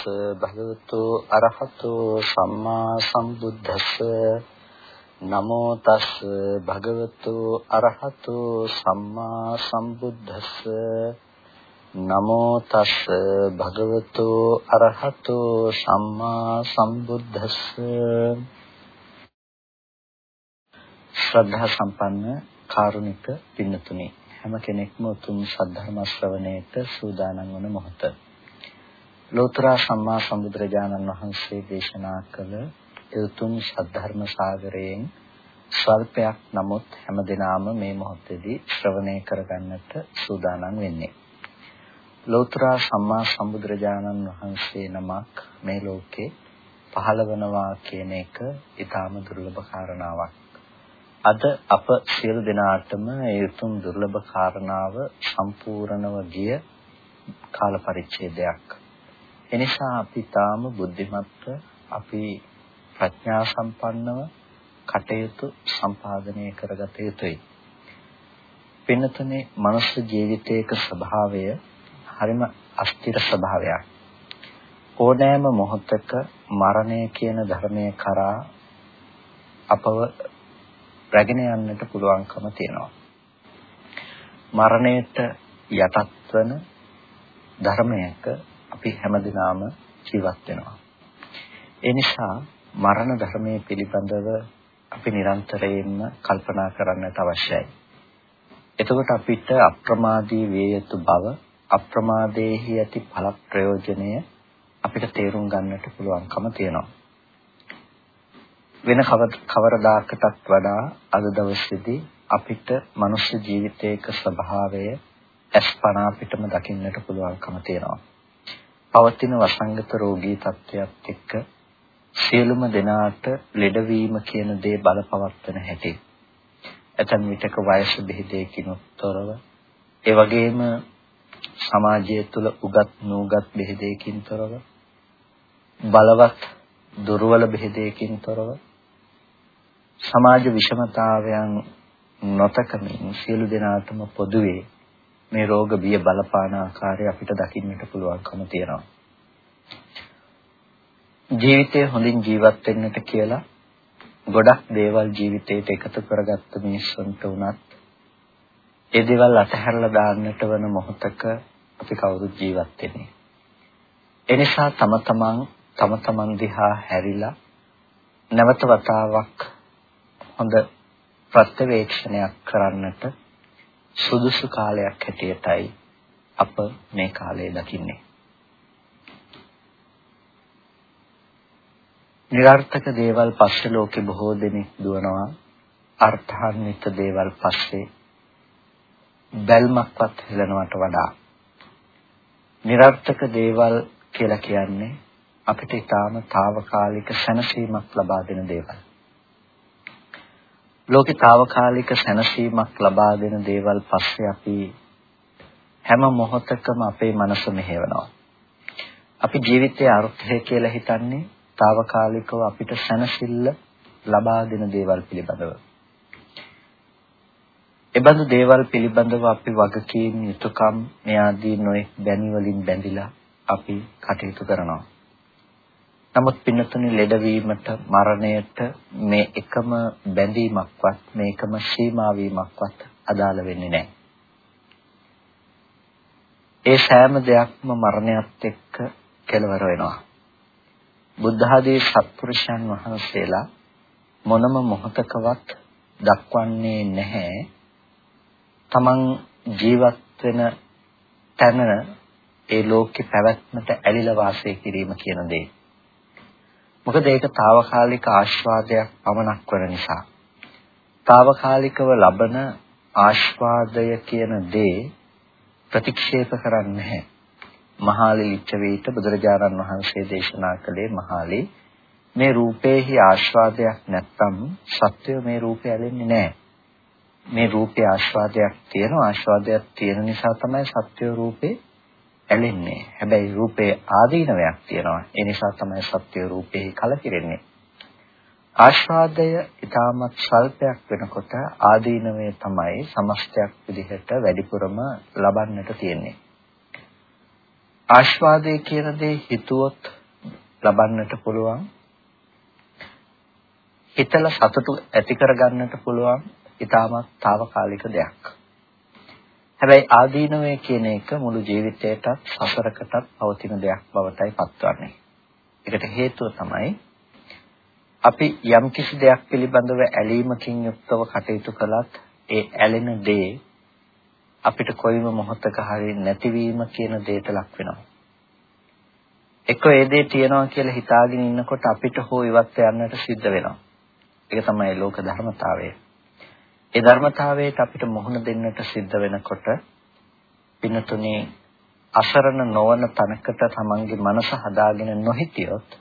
නමෝ තස් භගවතු අරහතෝ සම්මා සම්බුද්දස්ස. නමෝ තස් භගවතු අරහතෝ සම්මා සම්බුද්දස්ස. නමෝ තස් භගවතු අරහතෝ සම්මා සම්බුද්දස්ස. ශ්‍රද්ධා සම්පන්න කාරුණික පින්නතුනි හැම කෙනෙක්ම උතුම් සද්ධර්ම ශ්‍රවණයට සූදානම් වන මොහොත. ලෝතර සම්මා සම්බුදුරජාණන් වහන්සේ දේශනා කළ උතුම් සද්ධර්ම සාගරයෙන් ස්වල්පයක් නමුත් හැමදිනාම මේ මොහොතේදී ශ්‍රවණය කරගන්නට සූදානම් වෙන්නේ. ලෝතර සම්මා සම්බුදුරජාණන් වහන්සේ නමක් මේ ලෝකේ පහළ වනවා කියන එක ඊටාම දුර්ලභ කාරණාවක්. අද අප සියලු දෙනාටම ඒ උතුම් දුර්ලභ කාරණාව සම්පූර්ණව ගිය කාල පරිච්ඡේදයක්. එනිසා අපි තාම බුද්ධිමත්ව අපි ප්‍රඥා සම්පන්නව කටයුතු සම්පාදනය කරගත යුතුයි. පින්නතනේ මනුස්ස ජීවිතයක ස්වභාවය හරිම අස්තිර ස්වභාවයක්. ඕනෑම මොහොතක මරණය කියන ධර්මය කරා අපව රැගෙන යන්නට පුළුවන්කම තියෙනවා. මරණයට යටත් වන ධර්මයක අපි හැමදිනම ජීවත් වෙනවා. ඒ නිසා මරණ ධර්මයේ පිළිබඳව අපි නිරන්තරයෙන්ම කල්පනා කරන්නට අවශ්‍යයි. එතකොට අපිට අප්‍රමාදී විය යුතු බව අප්‍රමාදයේහි ඇති ඵල ප්‍රයෝජනය අපිට තේරුම් ගන්නට පුළුවන්කම තියෙනවා. වෙන කවරදාකටත් වඩා අද දවසේදී අපිට මනුෂ්‍ය ජීවිතයක ස්වභාවය අස්පනා පිටම දකින්නට පුළුවන්කම තියෙනවා. පවතින වසංගත රෝගී තත්ත්වයක් එක්ක සියලුම දෙනාට ලෙඩවීම කියන දේ බලපවත්වන හැටි. ඇතන් විටක වයස බෙහෙදයකින් තොරව ඒ වගේම සමාජය තුළ උගත් නූගත් බෙහෙදයකින් තොරව බලවත් දුර්වල බෙහෙදයකින් තොරව සමාජ විෂමතාවයන් නොතකමින් සියලු දෙනාටම පොදුවේ මේ රෝග බිය බලපාන ආකාරය අපිට දකින්නට පුළුවන්කම තියෙනවා. ජීවිතය හොඳින් ජීවත් වෙන්නට කියලා ගොඩක් දේවල් ජීවිතේට එකතු කරගත්ත මිනිස්සුන්ට උනත් ඒ දේවල් අතහැරලා දාන්නට වෙන මොහොතක අපි කවුරුත් ජීවත් වෙන්නේ. එනිසා තම තමන් තම තමන් දිහා හැරිලා නැවත වතාවක් හොඳ ප්‍රත්‍යවේක්ෂණයක් කරන්නට සුදුසු කාලයක් හැටියටයි අප මේ කාලය දකින්නේ. නිර්ර්ථක දේවල් පස්සේ ලෝකෙ බොහෝ දෙනෙක් දුවනවා. අර්ථාන්විත දේවල් පස්සේ බැල්මක්වත් හෙලනවට වඩා නිර්ර්ථක දේවල් කියලා කියන්නේ අපිට ඊටාම తాවකාලික සැනසීමක් ලබා දෙන දේවල්. ලෝකේ తాවකාලික සැනසීමක් ලබා දෙන දේවල් පස්සේ අපි හැම මොහොතකම අපේ මනස මෙහෙවනවා. අපි ජීවිතයේ අර්ථය කියලා හිතන්නේ తాවකාලිකව අපිට සැනසෙල්ල ලබා දෙන දේවල් පිළිබඳව. එබඳු දේවල් පිළිබඳව අපි වගකීම් යුතුයකම් මේ ආදී නොයෙක් බැනි වලින් බැඳිලා අපි කටයුතු කරනවා. නමුත් පින්නතුනි ලෙඩවීමට මරණයට මේ එකම බැඳීමක්වත් මේ එකම සීමා වීමක්වත් අදාළ වෙන්නේ නැහැ. ඒ සෑම දෙයක්ම මරණයත් එක්ක කෙලවර වෙනවා. බුද්ධ ආදී සත්පුරුෂයන් වහන්සේලා මොනම මොහතකවත් දක්වන්නේ නැහැ තමන් ජීවත් වෙන තැන ඒ ලෝකේ පැවැත්මට ඇලිලා වාසය කිරීම කියන දේ. මොකද ඒක తాවකාලික ආස්වාදයක් පමණක් වන නිසා. తాවකාලිකව ලබන ආස්වාදය කියන දේ ප්‍රතික්ෂේප කරන්නේ නැහැ. මහාලි ලිච්ඡවීත බුදුරජාණන් වහන්සේ දේශනා කළේ මහාලි මේ රූපේහි ආස්වාදයක් නැත්තම් සත්‍යය මේ රූපය ඇලෙන්නේ නැහැ. මේ රූපේ ආස්වාදයක් තියෙනවා ආස්වාදයක් තියෙන නිසා තමයි සත්‍ය රූපේ ඇලෙන්නේ. හැබැයි රූපේ ආදීනවයක් තියෙනවා. ඒ නිසා තමයි සත්‍ය රූපේ කලකිරෙන්නේ. ආස්වාදය ඊටමත් ස්වල්පයක් වෙනකොට ආදීනවය තමයි සමස්තයක් විදිහට වැඩිපුරම ලබන්නට තියෙන්නේ. ආස්වාදයේ කියන දේ හිතුවොත් ලබන්නට පුළුවන්. හිතලා සතුටු ඇති කරගන්නට පුළුවන්. ඊටමත් తాවකාලික දෙයක්. හැබැයි ආදීනවය කියන එක මුළු ජීවිතයටත් සසරකටත් පවතින දෙයක් බවටයි පත්වන්නේ. ඒකට හේතුව තමයි අපි යම් කිසි දෙයක් පිළිබඳව ඇලීමකින් යුක්තව කටයුතු කළත් ඒ ඇලෙන දේ අපිට කොයිම මොහොතක හරි නැතිවීම කියන දෙයට ලක් වෙනවා. එක්ක ඒ දේ තියනවා කියලා හිතාගෙන ඉන්නකොට අපිට හෝ ඉවත් යන්නට සිද්ධ වෙනවා. ඒක තමයි ලෝක ධර්මතාවය. ඒ ධර්මතාවයට අපිට මුහුණ දෙන්නට සිද්ධ වෙනකොට පිනතුනේ අසරණ නොවන තනකට තමන්ගේ මනස හදාගෙන නොහිටියොත්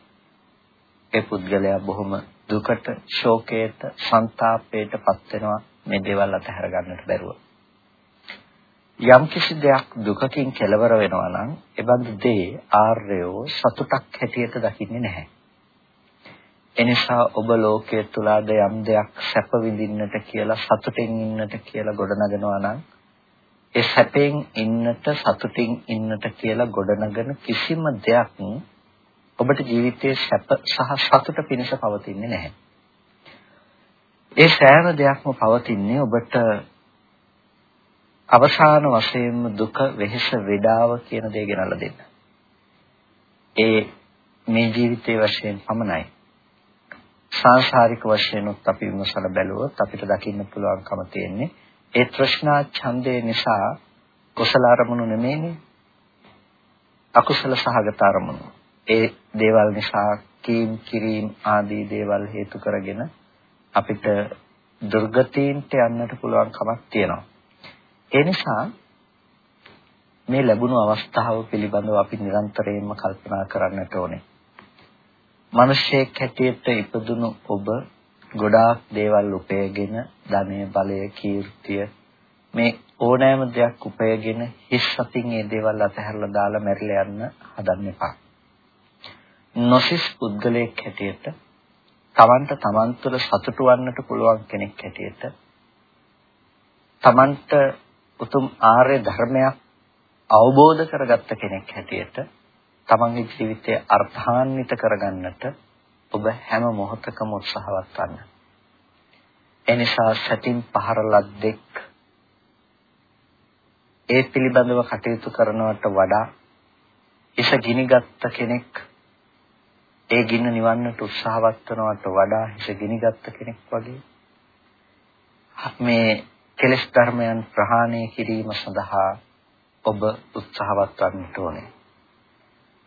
ඒ පුද්ගලයා බොහොම දුකට, ශෝකයට, ਸੰతాපයට පත් වෙනවා මේ දේවල් අතහැර ගන්නට බැරුව. යම් කිසි දෙයක් දුකකින් කෙලවර වෙනවා නම් ඒ බඳු දේ ආර්යෝ සතුටක් හැටියට දකින්නේ නැහැ. එනිසා ඔබ ලෝකයේ තුලාද යම් දෙයක් සැප විඳින්නට කියලා සතුටින් ඉන්නට කියලා ගොඩනගනවා නම් ඒ සැපෙන් ඉන්නට සතුටින් ඉන්නට කියලා ගොඩනගන කිසිම දෙයක් ඔබට ජීවිතයේ සැප සහ සතුට පිණිස පවතින්නේ නැහැ. ඒ සෑම දෙයක්ම පවතින්නේ ඔබට අවසාන වශයෙන්ම දුක වෙහෙස වේඩාව කියන දේ ගෙනල්ලා දෙන්න. ඒ මේ ජීවිතයේ වශයෙන් පමණයි. සාංශාරික වශයෙන් උත් අපි විමසලා බැලුවොත් අපිට දකින්න පුළුවන්කම තියෙන්නේ ඒ තෘෂ්ණා ඡන්දේ නිසා කුසල අරමුණු නෙමෙයිනේ අකුසල සහගත අරමුණු. ඒ දේවල් නිසා කීම් කිරීම ආදී දේවල් හේතු කරගෙන අපිට දුර්ගතීන්ට යන්නට පුළුවන් කමක් තියෙනවා. ඒ නිසා මේ ලැබුණු අවස්ථාව පිළිබඳව අපි නිරන්තරයෙන්ම කල්පනා කරන්නට ඕනේ. මිනිසෙක් හැටියට ඉපදුණු ඔබ ගොඩාක් දේවල් උපයගෙන ධනය බලය කීර්තිය මේ ඕනෑම දෙයක් උපයගෙන හිස් අතින් මේ දේවල් අතහැරලා දාලා මැරිලා යන්න හදන්න එපා. නොසිස් පුද්ගලයෙක් හැටියට තමන්ට තමන් තුළ සතුටු වන්නට පුළුවන් කෙනෙක් හැටියට තමන්ට උතුම් ආර්ය ධර්මයක් අවබෝධ කරගත්ත කෙනෙක් හැටියට තමන්ගේ ජීවිතය අර්ථාන්විත කරගන්නට ඔබ හැම මොහොතකම උත්සාහවත් වන්න. එනිසා සැටින් පහර ලද්දෙක් ඒ පිළිබඳව කටයුතු කරනවට වඩා ඉස ගිනිගත් කෙනෙක් ඒ ගින්න නිවන්නට උත්සාහවත් වනවට වඩා හිස ගිනිගත් කෙනෙක් වගේ මේ කෙලෙස් ධර්මයන් ප්‍රහාණය කිරීම සඳහා ඔබ උත්සාහවත් වන්නට ඕනේ.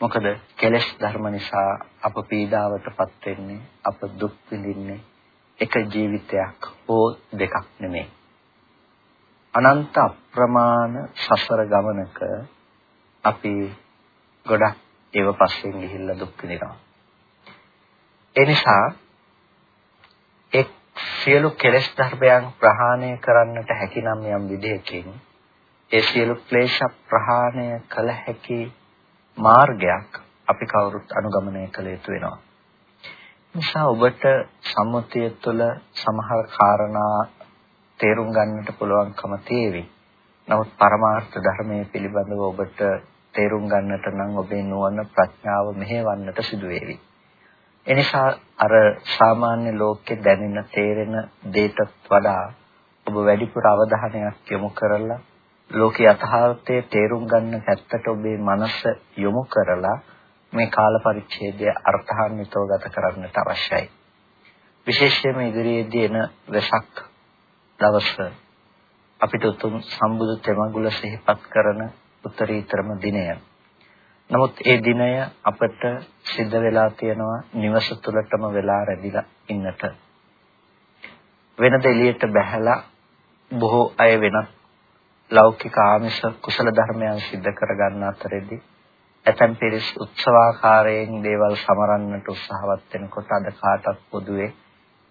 මොකද කෙලෙස් ධර්ම නිසා අප පීඩාවටපත් වෙන්නේ අප දුක් විඳින්නේ එක ජීවිතයක් හෝ දෙකක් නෙමෙයි. අනන්ත අප්‍රමාණ සසර ගමනක අපි ගොඩක් ඒව පස්සෙන් ගිහිල්ලා දුක් විඳිනවා. ඒ නිසා එක් සියලු කෙලෙස් ධර්මයන් ප්‍රහාණය කරන්නට හැකිනම් යම් විදිහකින් ඒ සියලු ක්ලේශ ප්‍රහාණය කළ හැකි මාර්ගයක් අපි කවුරුත් අනුගමනය කළ යුතු වෙනවා. නිසා ඔබට සම්මුතිය තුළ සමහර කාරණා තේරුම් ගන්නට පුළුවන්කම තියෙවි. නමුත් පරමාර්ථ ධර්මයේ පිළිබඳව ඔබට තේරුම් ගන්නට නම් ඔබේ නුවණ ප්‍රඥාව මෙහෙවන්නට සිදු වේවි. එනිසා අර සාමාන්‍ය ලෝකේ දැනෙන තේරෙන දේටත් වඩා ඔබ වැඩිපුර අවධානයක් යොමු කරලා ලෝකේ යථාර්ථයේ තේරුම් ගන්න පැත්තට ඔබේ මනස යොමු කරලා මේ කාල පරිච්ඡේදය අර්ථාන්විතව ගත කරන්නට අවශ්‍යයි. විශේෂයෙන්ම ඉදිරියේදී එන වෙසක් දවස අපිට උතුම් සම්බුදු තෙමඟුල සිහිපත් කරන උත්තරීතරම දිනය. නමුත් ඒ දිනය අපට සිද්ධ වෙලා තියෙනවා නිවස තුළටම වෙලා රැඳිලා ඉන්නට. වෙනද එළියට බැහැලා බොහෝ අය වෙනත් ලෞකික ආමිෂ කුසල ධර්මයන් සිද්ධ කර ගන්න අතරේදී ඇතැම් පිරිස් උත්සවාකාරයෙන් දේවල් සමරන්නට උත්සාහවත් වෙනකොට අද කාටත් පොදුවේ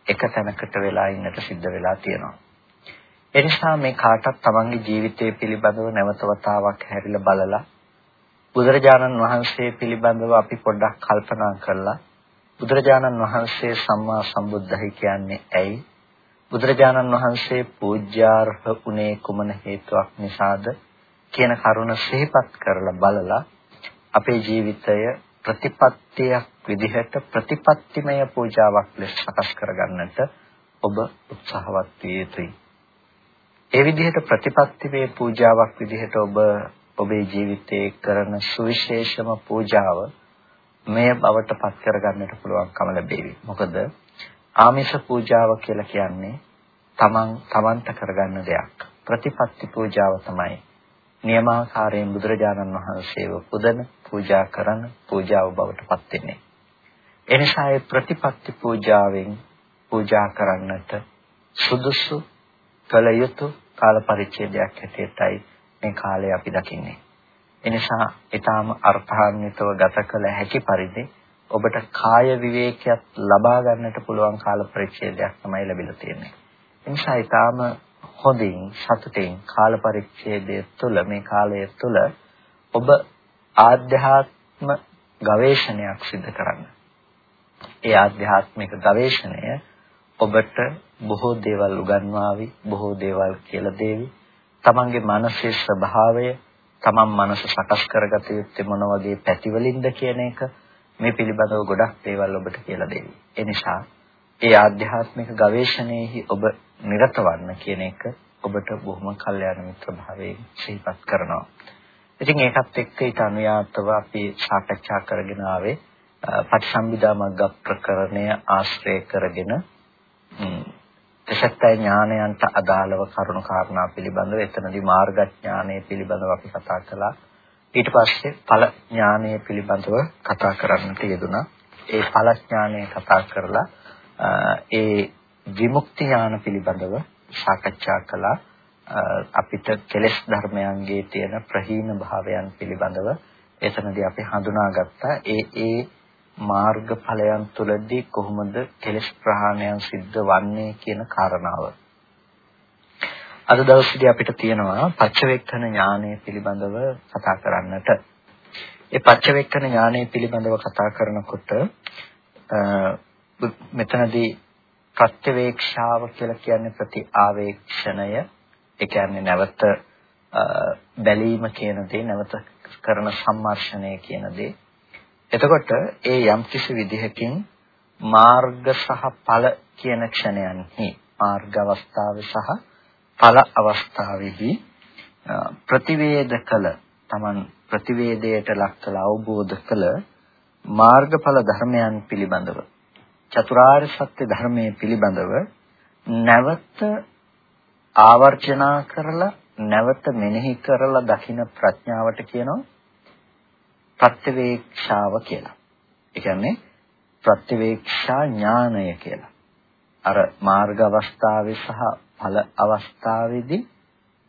එක තැනකට වෙලා ඉන්නට සිද්ධ වෙලා තියෙනවා. එනිසා මේ කාටත් තමන්ගේ ජීවිතය පිළිබඳව නැවත වතාවක් හැරිලා බලලා බුදුරජාණන් වහන්සේ පිළිබඳව අපි පොඩ්ඩක් කල්පනා කරලා බුදුරජාණන් වහන්සේ සම්මා සම්බුද්ධයි කියන්නේ ඇයි? බුදුරජාණන් වහන්සේ පූජ්‍යාර්හ උනේ කුමන හේතුවක් නිසාද කියන කරුණ සිහිපත් කරලා බලලා අපේ ජීවිතය ප්‍රතිපත්තියක් විදිහට ප්‍රතිපත්තිමය පූජාවක් ලෙස සකස් කරගන්නට ඔබ උත්සාහවත් විය යුතුයි. ඒ විදිහට ප්‍රතිපත්තිමය පූජාවක් විදිහට ඔබ ඔබේ ජීවිතයේ කරන සුවිශේෂම පූජාව මෙය බවට පත් කරගන්නට පුළුවන්කම ලැබේවි. මොකද ආමිෂ පූජාව කියලා කියන්නේ තමන් තමන්ට කරගන්න දෙයක්. ප්‍රතිපත්ති පූජාව තමයි නියමාකාරයෙන් බුදුරජාණන් වහන්සේව පුදන පූජා කරන පූජාව බවට පත් වෙන්නේ. එනිසා ඒ ප්‍රතිපත්ති පූජාවෙන් පූජා කරන්නට සුදුසු කළ යුතු කාල පරිච්ඡේදයක් හැටියටයි මේ කාලය අපි දකින්නේ. එනිසා ඊටාම අර්ථාන්විතව ගත කළ හැකි පරිදි ඔබට කාය විවේකයක් ලබා ගන්නට පුළුවන් කාල පරිච්ඡේදයක් තමයි ලැබිලා තියෙන්නේ. එනිසා ඊටාම හොඳින් සතුටින් කාල පරිච්ඡේදය තුළ මේ කාලය තුළ ඔබ ආධ්‍යාත්ම ගවේෂණයක් සිදු කරන්න. ඒ ආධ්‍යාත්මික ගවේෂණය ඔබට බොහෝ දේවල් උගන්වාවි, බොහෝ දේවල් කියලා දෙවි. තමන්ගේ මානසික ස්වභාවය, තමන් මනස සකස් කරගත යුත්තේ මොන වගේ පැතිවලින්ද කියන එක මේ පිළිබඳව ගොඩක් දේවල් ඔබට කියලා දෙවි. ඒ නිසා ඒ ආධ්‍යාත්මික ගවේෂණයෙහි ඔබ නිරත වන්න කියන එක ඔබට බොහොම කල්යාණ මිත්‍ර භාවයෙන් සිහිපත් කරනවා. ඉතින් ඒකත් එක්ක ඊට අනුයාතව අපි සාකච්ඡා කරගෙන ආවේ පටිසම්භිදා මග්ග ප්‍රකරණය ආශ්‍රය කරගෙන තසත්තය ඥානයන්ට අදාළව කරුණු කාරණා පිළිබඳව එතනදී මාර්ගඥානය පිළිබඳව අපි කතා කළා. ඊට පස්සේ ඵල ඥානය පිළිබඳව කතා කරන්නට යෙදුණා. ඒ ඵල ඥානය කතා කරලා ඒ විමුක්ති ඥාන පිළිබඳව සාකච්ඡා කළා. අපිට කෙලෙස් ධර්මයන්ගේ තියෙන ප්‍රහීන භාවයන් පිළිබඳව එතනදී අපි හඳුනාගත්තා. ඒ ඒ මාර්ගඵලයන් තුළදී කොහොමද කෙලෙස් ප්‍රහාණයන් සිද්ධ වන්නේ කියන කාරණාව. අද දවසේදී අපිට තියෙනවා පච්චවේක්ඛන ඥානය පිළිබඳව කතා කරන්නට. ඒ පච්චවේක්ඛන ඥානය පිළිබඳව කතා කරනකොට මෙතනදී ප්‍රත්‍යවේක්ෂාව කියලා කියන්නේ ප්‍රතිආවේක්ෂණය. ඒ කියන්නේ නැවත බැලීම කියන දේ නැවත කරන සම්මර්ෂණය කියන දේ එතකොට ඒ යම්කිසි විදිහකින් මාර්ග සහ ඵල කියන ක්ෂණයන්හි මාර්ග අවස්ථාවේ සහ ඵල අවස්ථාවේදී ප්‍රතිවේද කළ Taman ප්‍රතිවේදයට ලක් කළ අවබෝධ කළ මාර්ගඵල ධර්මයන් පිළිබඳව චතුරාර්ය සත්‍ය ධර්මයේ පිළිබඳව නැවත ආවර්ජනා කරලා නැවත මෙනෙහි කරලා දකින ප්‍රඥාවට කියනවා ප්‍රත්‍යවේක්ෂාව කියලා. ඒ කියන්නේ ප්‍රත්‍යවේක්ෂා ඥානය කියලා. අර මාර්ග අවස්ථාවේ සහ ඵල අවස්ථාවේදී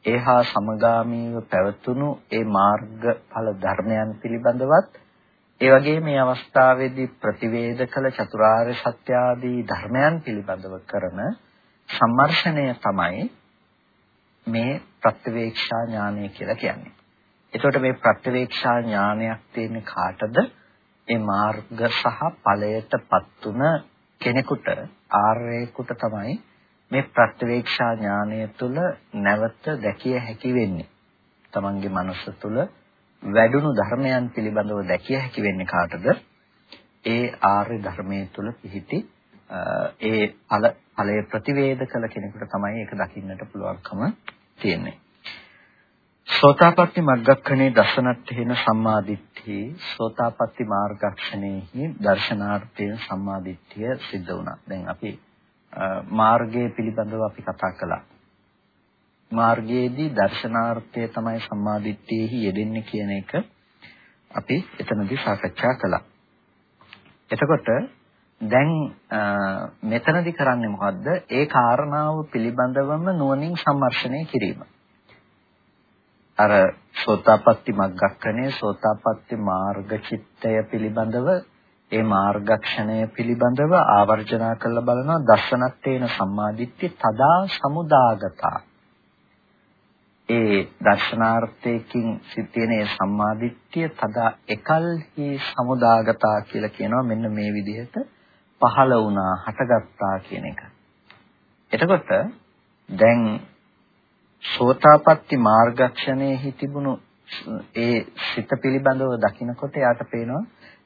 ඒහා සමගාමීව පැවතුණු ඒ මාර්ග ඵල ධර්මයන් පිළිබඳවත් ඒ වගේ මේ අවස්ථාවේදී ප්‍රතිවේද කළ චතුරාර්ය සත්‍ය ආදී ධර්මයන් පිළිබඳව කරන සම්මර්ෂණය තමයි මේ ප්‍රත්‍යවේක්ෂා ඥානය කියලා කියන්නේ. එතකොට මේ ප්‍රත්‍යවේක්ෂා ඥානයක් තියෙන්නේ කාටද? ඒ මාර්ග සහ ඵලයටපත් උන කෙනෙකුට ආර්යයෙකුට තමයි මේ ප්‍රත්‍යවේක්ෂා ඥානය තුළ නැවත දැකිය හැකි වෙන්නේ. තමන්ගේ මනස තුළ වැඩුණු ධර්මයන් පිළිබඳව දැකිය හැකි වෙන්නේ කාටද? ඒ ආර්ය ධර්මයේ තුල පිහිටි ඒ ඵල ඵලයේ ප්‍රතිවේද කළ කෙනෙකුට තමයි ඒක දකින්නට පුළුවන්කම තියෙන්නේ. සෝතාපට්ටි මග්ගක්ඛනේ දසනත්තේන සම්මාදිට්ඨි සෝතාපට්ටි මාර්ගක්ෂණේහි දර්ශනාර්ථයෙන් සම්මාදිට්ඨිය සිද්ධ වුණා. දැන් අපි මාර්ගයේ පිළිබඳව අපි කතා කළා. මාර්ගයේදී දර්ශනාර්ථය තමයි සම්මාදිට්ඨියෙහි යෙදෙන්නේ කියන එක අපි එතනදී සාකච්ඡා කළා. එතකොට දැන් මෙතනදී කරන්නේ මොකද්ද? ඒ කාරණාව පිළිබඳවම නුවණින් සම්මර්ෂණය කිරීම. අර සෝතාපට්ටි මග්ගක්ඛනේ සෝතාපට්ටි මාර්ග චිත්තය පිළිබඳව ඒ මාර්ගක්ෂණය පිළිබඳව ආවර්ජනා කරලා බලනවා දර්ශනත්තේන සම්මාදිට්ඨිය තදා සමුදාගතා ඒ දර්ශනාර්ථයෙන් සිටින සම්මාදිට්ඨිය තදා එකල්හි සමුදාගතා කියලා කියනවා මෙන්න මේ විදිහට පහළ වුණා හටගත්තා කියන එක. එතකොට දැන් සෝතාපට්ටි මාර්ගක්ෂණයේ තිබුණු ඒ සිත පිළිබඳව දකිනකොට යාට පේනවා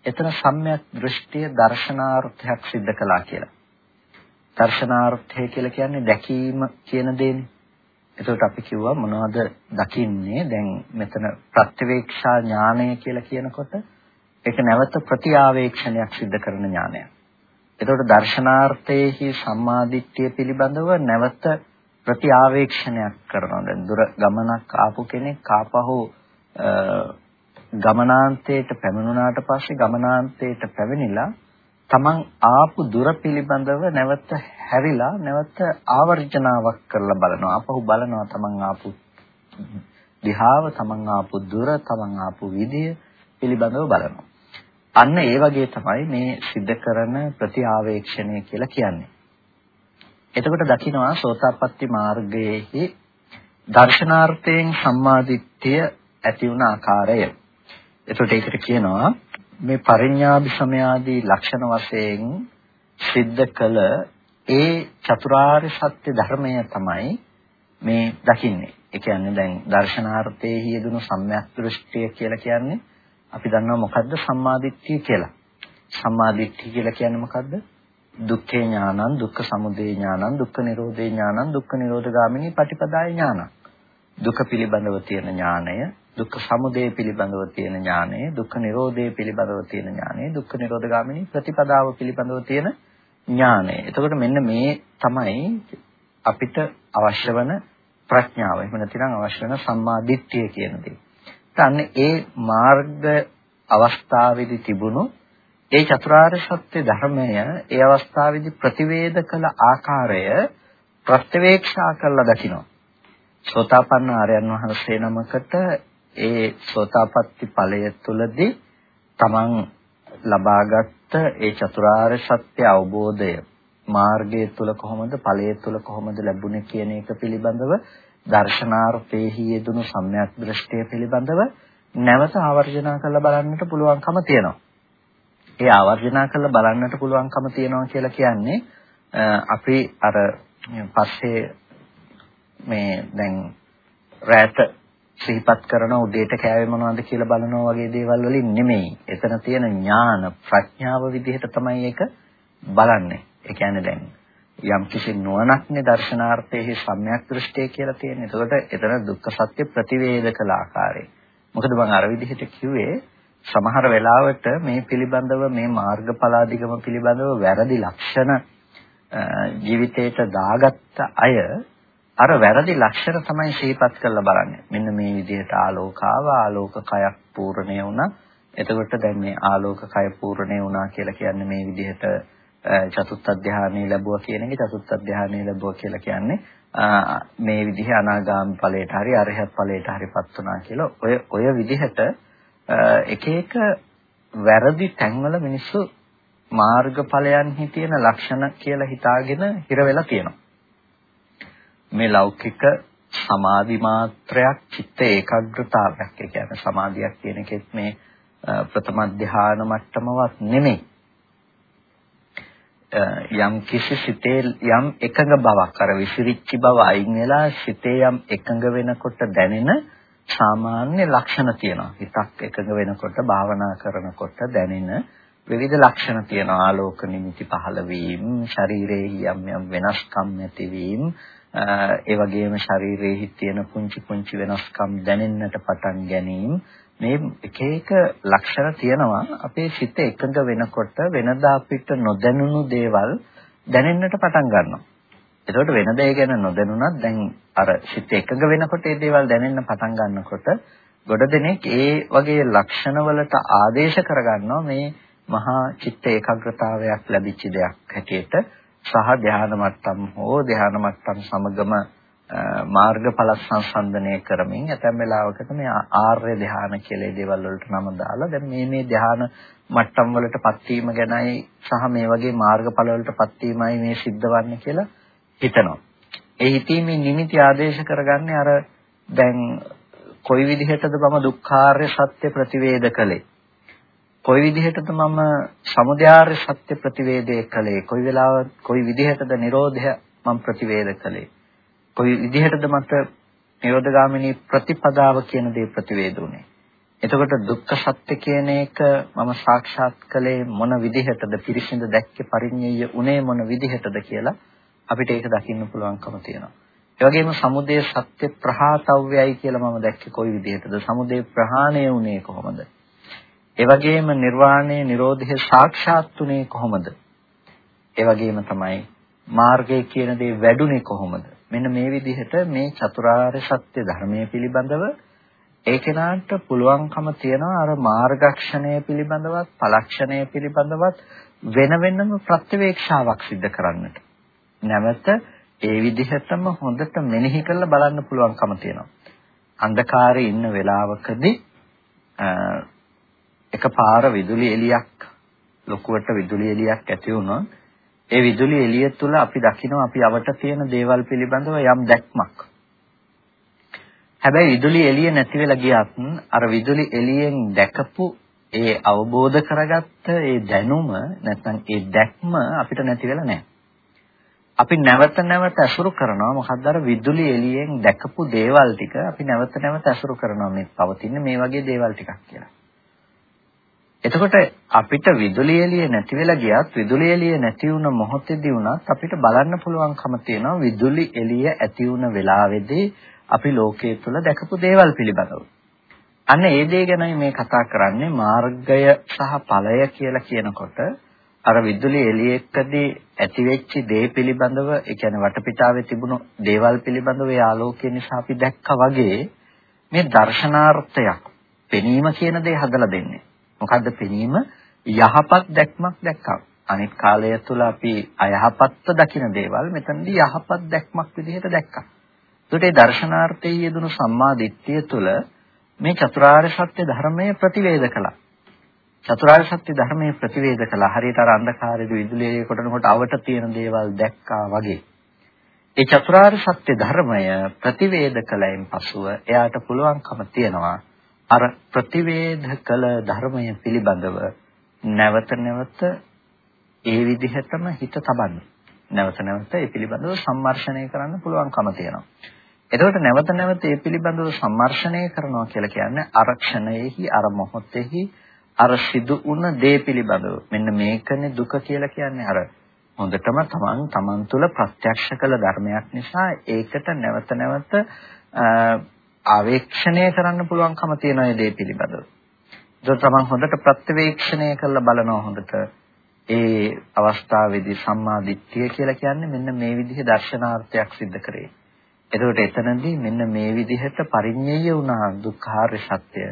එතන සම්‍යක් දෘෂ්ටිය දර්ශනාර්ථයක් සිද්ධ කළා කියලා. දර්ශනාර්ථය කියලා කියන්නේ දැකීම කියන දේනේ. එතකොට අපි කිව්වා මොනවද දකින්නේ? දැන් මෙතන ප්‍රත්‍යවේක්ෂා ඥානය කියලා කියනකොට ඒක නැවත ප්‍රතිආවේක්ෂණයක් සිද්ධ කරන ඥානයක්. එතකොට දර්ශනාර්ථයේහි සම්මාදිට්ඨිය පිළිබඳව නැවත ප්‍රතිආවේක්ෂණයක් කරනවා. දැන් දුර ගමනක් ආපු කෙනෙක් ආපහු ගමනාන්තයට පැමිණුණාට පස්සේ ගමනාන්තයට පැමිණිලා තමන් ආපු දුර පිළිබඳව නැවත හැරිලා නැවත ආවර්ජනාවක් කරලා බලනවා. ආපහු බලනවා තමන් ආපු දිහාව, තමන් ආපු දුර, තමන් ආපු විදිය පිළිබඳව බලනවා. අන්න ඒ වගේ තමයි මේ සිද්ධ කරන ප්‍රතිආවේක්ෂණය කියලා කියන්නේ. එතකොට දකින්නවා සෝතාපට්ටි මාර්ගයේහි දර්ශනාර්ථයෙන් සම්මාදිට්ඨිය ඇති වුණ ආකාරය. එතකොට ඒකට කියනවා මේ පරිඥාභි සමයාදී ලක්ෂණ වශයෙන් සිද්ධ කළ ඒ චතුරාර්ය සත්‍ය ධර්මය තමයි මේ දකින්නේ. ඒ කියන්නේ දැන් දර්ශනාර්ථයේ යෙදුණු සම්‍යක් දෘෂ්ටිය කියලා කියන්නේ අපි දන්නවා මොකද්ද සම්මාදිට්ඨිය කියලා. සම්මාදිට්ඨිය කියලා කියන්නේ මොකද්ද? දුක්ඛේ ඥානං, දුක්ඛ සමුදය ඥානං, දුක්ඛ නිරෝධේ ඥානං, දුක්ඛ නිරෝධ ගාමිනී පටිපදාය ඥානං. දුක පිළිබඳව තියෙන ඥානය, දුක්ඛ සමුදය පිළිබඳව තියෙන ඥානය, දුක්ඛ නිරෝධය පිළිබඳව තියෙන ඥානය, දුක්ඛ නිරෝධ ගාමිනී ප්‍රතිපදාව පිළිබඳව තියෙන ඥානය. එතකොට මෙන්න මේ තමයි අපිට අවශ්‍ය වන ප්‍රඥාව. එහෙම නැතිනම් අවශ්‍ය වෙන සම්මා දිට්ඨිය කියන දේ. අන්න ඒ මාර්ග අවස්ථාවේදී තිබුණු ඒ චතුරාර්ය සත්‍ය ධර්මය ඒ අවස්ථාවේදී ප්‍රතිවේද කළ ආකාරය ප්‍රත්‍යවේක්ෂා කරලා දකිනවා. සෝතාපන්න ආර්යයන් වහන්සේ නමකට ඒ සෝතාපට්ටි ඵලය තුලදී තමන් ලබාගත් ඒ චතුරාර්ය සත්‍ය අවබෝධය මාර්ගය තුල කොහොමද ඵලය තුල කොහොමද ලැබුණේ කියන එක පිළිබඳව දර්ශනාර්ථයේහි යෙදුණු සම්‍යක් දෘෂ්ටිය පිළිබඳව නැවත ආවර්ජනා කරලා බලන්නට පුළුවන්කම තියෙනවා. ඒ ආවර්ජනා කරලා බලන්නට පුළුවන්කම තියෙනවා කියලා කියන්නේ අපි අර පස්සේ මේ දැන් රැට සිහිපත් කරන උදේට කෑවේ මොනවද කියලා බලනවා වගේ දේවල් වලින් නෙමෙයි. එතන තියෙන ඥාන ප්‍රඥාව විදිහට තමයි ඒක බලන්නේ. ඒ කියන්නේ දැන් යම් කිසි නුවණක්නේ දර්ශනාර්ථයේ සම්‍යක් දෘෂ්ටිය කියලා තියෙන්නේ. එතකොට එතන දුක්ඛ සත්‍ය ප්‍රතිවේද කළ ආකාරය. මොකද මම අර විදිහට කිව්වේ සමහර වෙලාවට මේ පිළිබඳව මේ මාර්ගඵලාදිගම පිළිබඳව වැරදි ලක්ෂණ ජීවිතේට දාගත්ත අය අර වැරදි ලක්ෂණ තමයි ශීපත් කරලා බලන්නේ. මෙන්න මේ විදිහට ආලෝකාව ආලෝක කයක් පූර්ණේ වුණා. එතකොට දැන් මේ ආලෝක කය පූර්ණේ වුණා කියලා කියන්නේ මේ විදිහට චතුත්ථ ධානය ලැබුවා කියන එක චතුත්ථ ධානය ලැබුවා කියලා කියන්නේ මේ විදිහ අනාගාමි ඵලයට හරි අරහත් ඵලයට හරිපත් වුණා කියලා ඔය ඔය විදිහට එක එක වැරදි තැන්වල මිනිස්සු මාර්ගඵලයන්හි තියෙන ලක්ෂණ කියලා හිතාගෙන හිර වෙලා තියෙනවා. මේ ලෞකික සමාධි මාත්‍රයක් චිත්ත ඒකාග්‍රතාවයක් ඒ කියන්නේ සමාධියක් කියන එකෙත් මේ ප්‍රථම ධ්‍යාන මට්ටමවත් නෙමෙයි. යම් කිසි සිතේ යම් එකඟ බවක් අර විසිරිච්ච බව අයින් වෙලා සිතේ යම් එකඟ වෙනකොට දැනෙන සාමාන්‍ය ලක්ෂණ තියෙනවා. හිතක් එකඟ වෙනකොට භාවනා කරනකොට දැනෙන විවිධ ලක්ෂණ තියෙනවා. ආලෝක නිමිති පහළ වීම, ශරීරයේ යම් යම් වෙනස්කම් ඇතිවීම, ඒ වගේම ශරීරයේ තියෙන පුංචි පුංචි වෙනස්කම් දැනෙන්නට පටන් ගැනීම. මේ එක එක ලක්ෂණ තියෙනවා. අපේ සිත එකඟ වෙනකොට වෙනදා අපිට නොදැනුණු දේවල් දැනෙන්නට පටන් ගන්නවා. එතකොට වෙන දේ ගැන නොදැනුණත් දැන් අර සිත එකඟ වෙනකොට ඒ දේවල් දැනෙන්න පටන් ගන්නකොට ගොඩ දෙනෙක් ඒ වගේ ලක්ෂණ වලට ආදේශ කරගන්නවා. මේ මහා චිත්ත ඒකාග්‍රතාවයක් ලැබිච්ච දෙයක් හැටියට. සහ ධ්‍යාන මට්ටම් හෝ ධ්‍යාන මට්ටම් සමගම මාර්ගඵල සංසන්දනය කරමින් ඇතැම් වෙලාවකට මේ ආර්ය ධ්‍යාන කියලා දේවල් වලට නම දාලා දැන් මේ මේ ධ්‍යාන මට්ටම් වලටපත් වීම ගැනයි සහ මේ වගේ මාර්ගඵල වලටපත් වීමයි මේ සිද්ධවන්නේ කියලා හිතනවා. ඒ හිතීමේ නිමිති ආදේශ කරගන්නේ අර දැන් කොයි විදිහටද මම දුක්ඛාර්ය සත්‍ය ප්‍රතිවේද කළේ කොයි විදිහටද මම සමුදයාර්ය සත්‍ය ප්‍රතිවේදය කළේ කොයි වෙලාව කොයි විදිහටද Nirodha මම ප්‍රතිවේද කළේ කොයි විදිහටද මට නිරෝධගාමිනී ප්‍රතිපදාව කියන දේ ප්‍රතිවේදුනේ. එතකොට දුක්ඛ සත්‍ය කියන එක මම සාක්ෂාත් කළේ මොන විදිහටද පිරිසිඳ දැක්කේ පරිඤ්ඤය උනේ මොන විදිහටද කියලා අපිට ඒක දකින්න පුළුවන්කම තියෙනවා. ඒ වගේම සමුදය සත්‍ය ප්‍රහාතව්‍යයි කියලා මම දැක්කේ කොයි විදිහටද? සමුදය ප්‍රහාණය උනේ කොහොමද? ඒ වගේම නිර්වාණය නිරෝධය සාක්ෂාත් උනේ කොහොමද? ඒ වගේම තමයි මාර්ගය කියන දේ වැඩුණේ කොහොමද? මෙන්න මේ විදිහට මේ චතුරාර්ය සත්‍ය ධර්මයේ පිළිබඳව ඒ කෙනාට පුළුවන්කම තියනවා අර මාර්ගක්ෂණය පිළිබඳවත්, පලක්ෂණය පිළිබඳවත් වෙන වෙනම ප්‍රත්‍යවේක්ෂාවක් සිදු කරන්නට. නැවත ඒ විදිහටම හොඳට මෙනෙහි කරලා බලන්න පුළුවන්කම තියෙනවා. අන්ධකාරයේ ඉන්න වෙලාවකදී එකපාර විදුලි එළියක් ලොකුවට විදුලි එළියක් ඇති වුණොත් ඒ විදුලි එළිය තුළ අපි දකිනවා අපි අවට තියෙන දේවල් පිළිබඳව යම් දැක්මක්. හැබැයි විදුලි එළිය නැති වෙලා ගියත් අර විදුලි එළියෙන් දැකපු ඒ අවබෝධ කරගත්ත ඒ දැනුම නැත්නම් ඒ දැක්ම අපිට නැති වෙලා නැහැ. අපි නැවත නැවත අසුරු කරනවා මොකක්ද අර විදුලි එළියෙන් දැකපු දේවල් ටික අපි නැවත නැවත අසුරු කරනවා මේ පවතින මේ වගේ දේවල් ටිකක් කියලා. එතකොට අපිට විදුලි එළිය නැති වෙලා ගියත් විදුලි එළිය නැති වුණ මොහොතේදී වුණත් අපිට බලන්න පුළුවන්කම තියෙනවා විදුලි එළිය ඇති වුණ වෙලාවේදී අපි ලෝකයේ තුල දැකපු දේවල් පිළිබඳව. අන්න ඒ දේ ගැනයි මේ කතා කරන්නේ මාර්ගය සහ ඵලය කියලා කියනකොට අර විදුලි එළියකදී ඇතිවෙච්ච දේ පිළිබඳව ඒ කියන්නේ වටපිටාවේ තිබුණු දේවල් පිළිබඳව ඒ ආලෝකය නිසා අපි දැක්කා වගේ මේ දර්ශනාර්ථයක් පෙනීම කියන දේ හදලා දෙන්නේ. මොකද්ද පෙනීම? යහපත් දැක්මක් දැක්කා. අනිත් කාලය තුළ අපි අයහපත්ව දකින දේවල් මෙතනදී යහපත් දැක්මක් විදිහට දැක්කා. ඒකට ඒ දර්ශනාර්ථයේ යෙදුණු සම්මා දිට්ඨිය තුළ මේ චතුරාර්ය සත්‍ය ධර්මයේ ප්‍රතිවේද කළා. චතුරාර්ය සත්‍ය ධර්මයේ ප්‍රතිවේද කළා. හරියට අර අන්ධකාරයේ විදුලියේ කොටනකොට අවට තියෙන දේවල් දැක්කා වගේ. ඒ චතුරාර්ය සත්‍ය ධර්මය ප්‍රතිවේද කළයින් පසුව එයාට පුළුවන්කම තියනවා අර ප්‍රතිවේධ කළ ධර්මය පිළිබඳව නැවත නැවත ඒ විදිහටම හිත තබන්න. නැවත නැවත ඒ පිළිබඳව සම්මර්ෂණය කරන්න පුළුවන්කම තියෙනවා. එතකොට නැවත නැවත ඒ පිළිබඳව සම්මර්ෂණය කරනවා කියලා කියන්නේ අරක්ෂණයෙහි අර මොහොතෙහි අර සිදු වුණ දේ පිළිබඳව මෙන්න මේකනේ දුක කියලා කියන්නේ අර හොඳටම තමන් තමන් තුළ ප්‍රත්‍යක්ෂ කළ ධර්මයක් නිසා ඒකට නැවත නැවත ආවේක්ෂණය කරන්න පුළුවන්කම තියෙන ඒ දේ පිළිබඳව. ඒක තමයි හොඳට ප්‍රත්‍යවේක්ෂණය කරලා බලනවා හොඳට. ඒ අවස්ථාවේදී සම්මා දිට්ඨිය කියලා කියන්නේ මෙන්න මේ විදිහේ දර්ශනාර්ථයක් සිද්ධ කරේ. එතකොට එතනදී මෙන්න මේ විදිහට පරිඤ්ඤය වුණා දුක්ඛාර්ය සත්‍ය.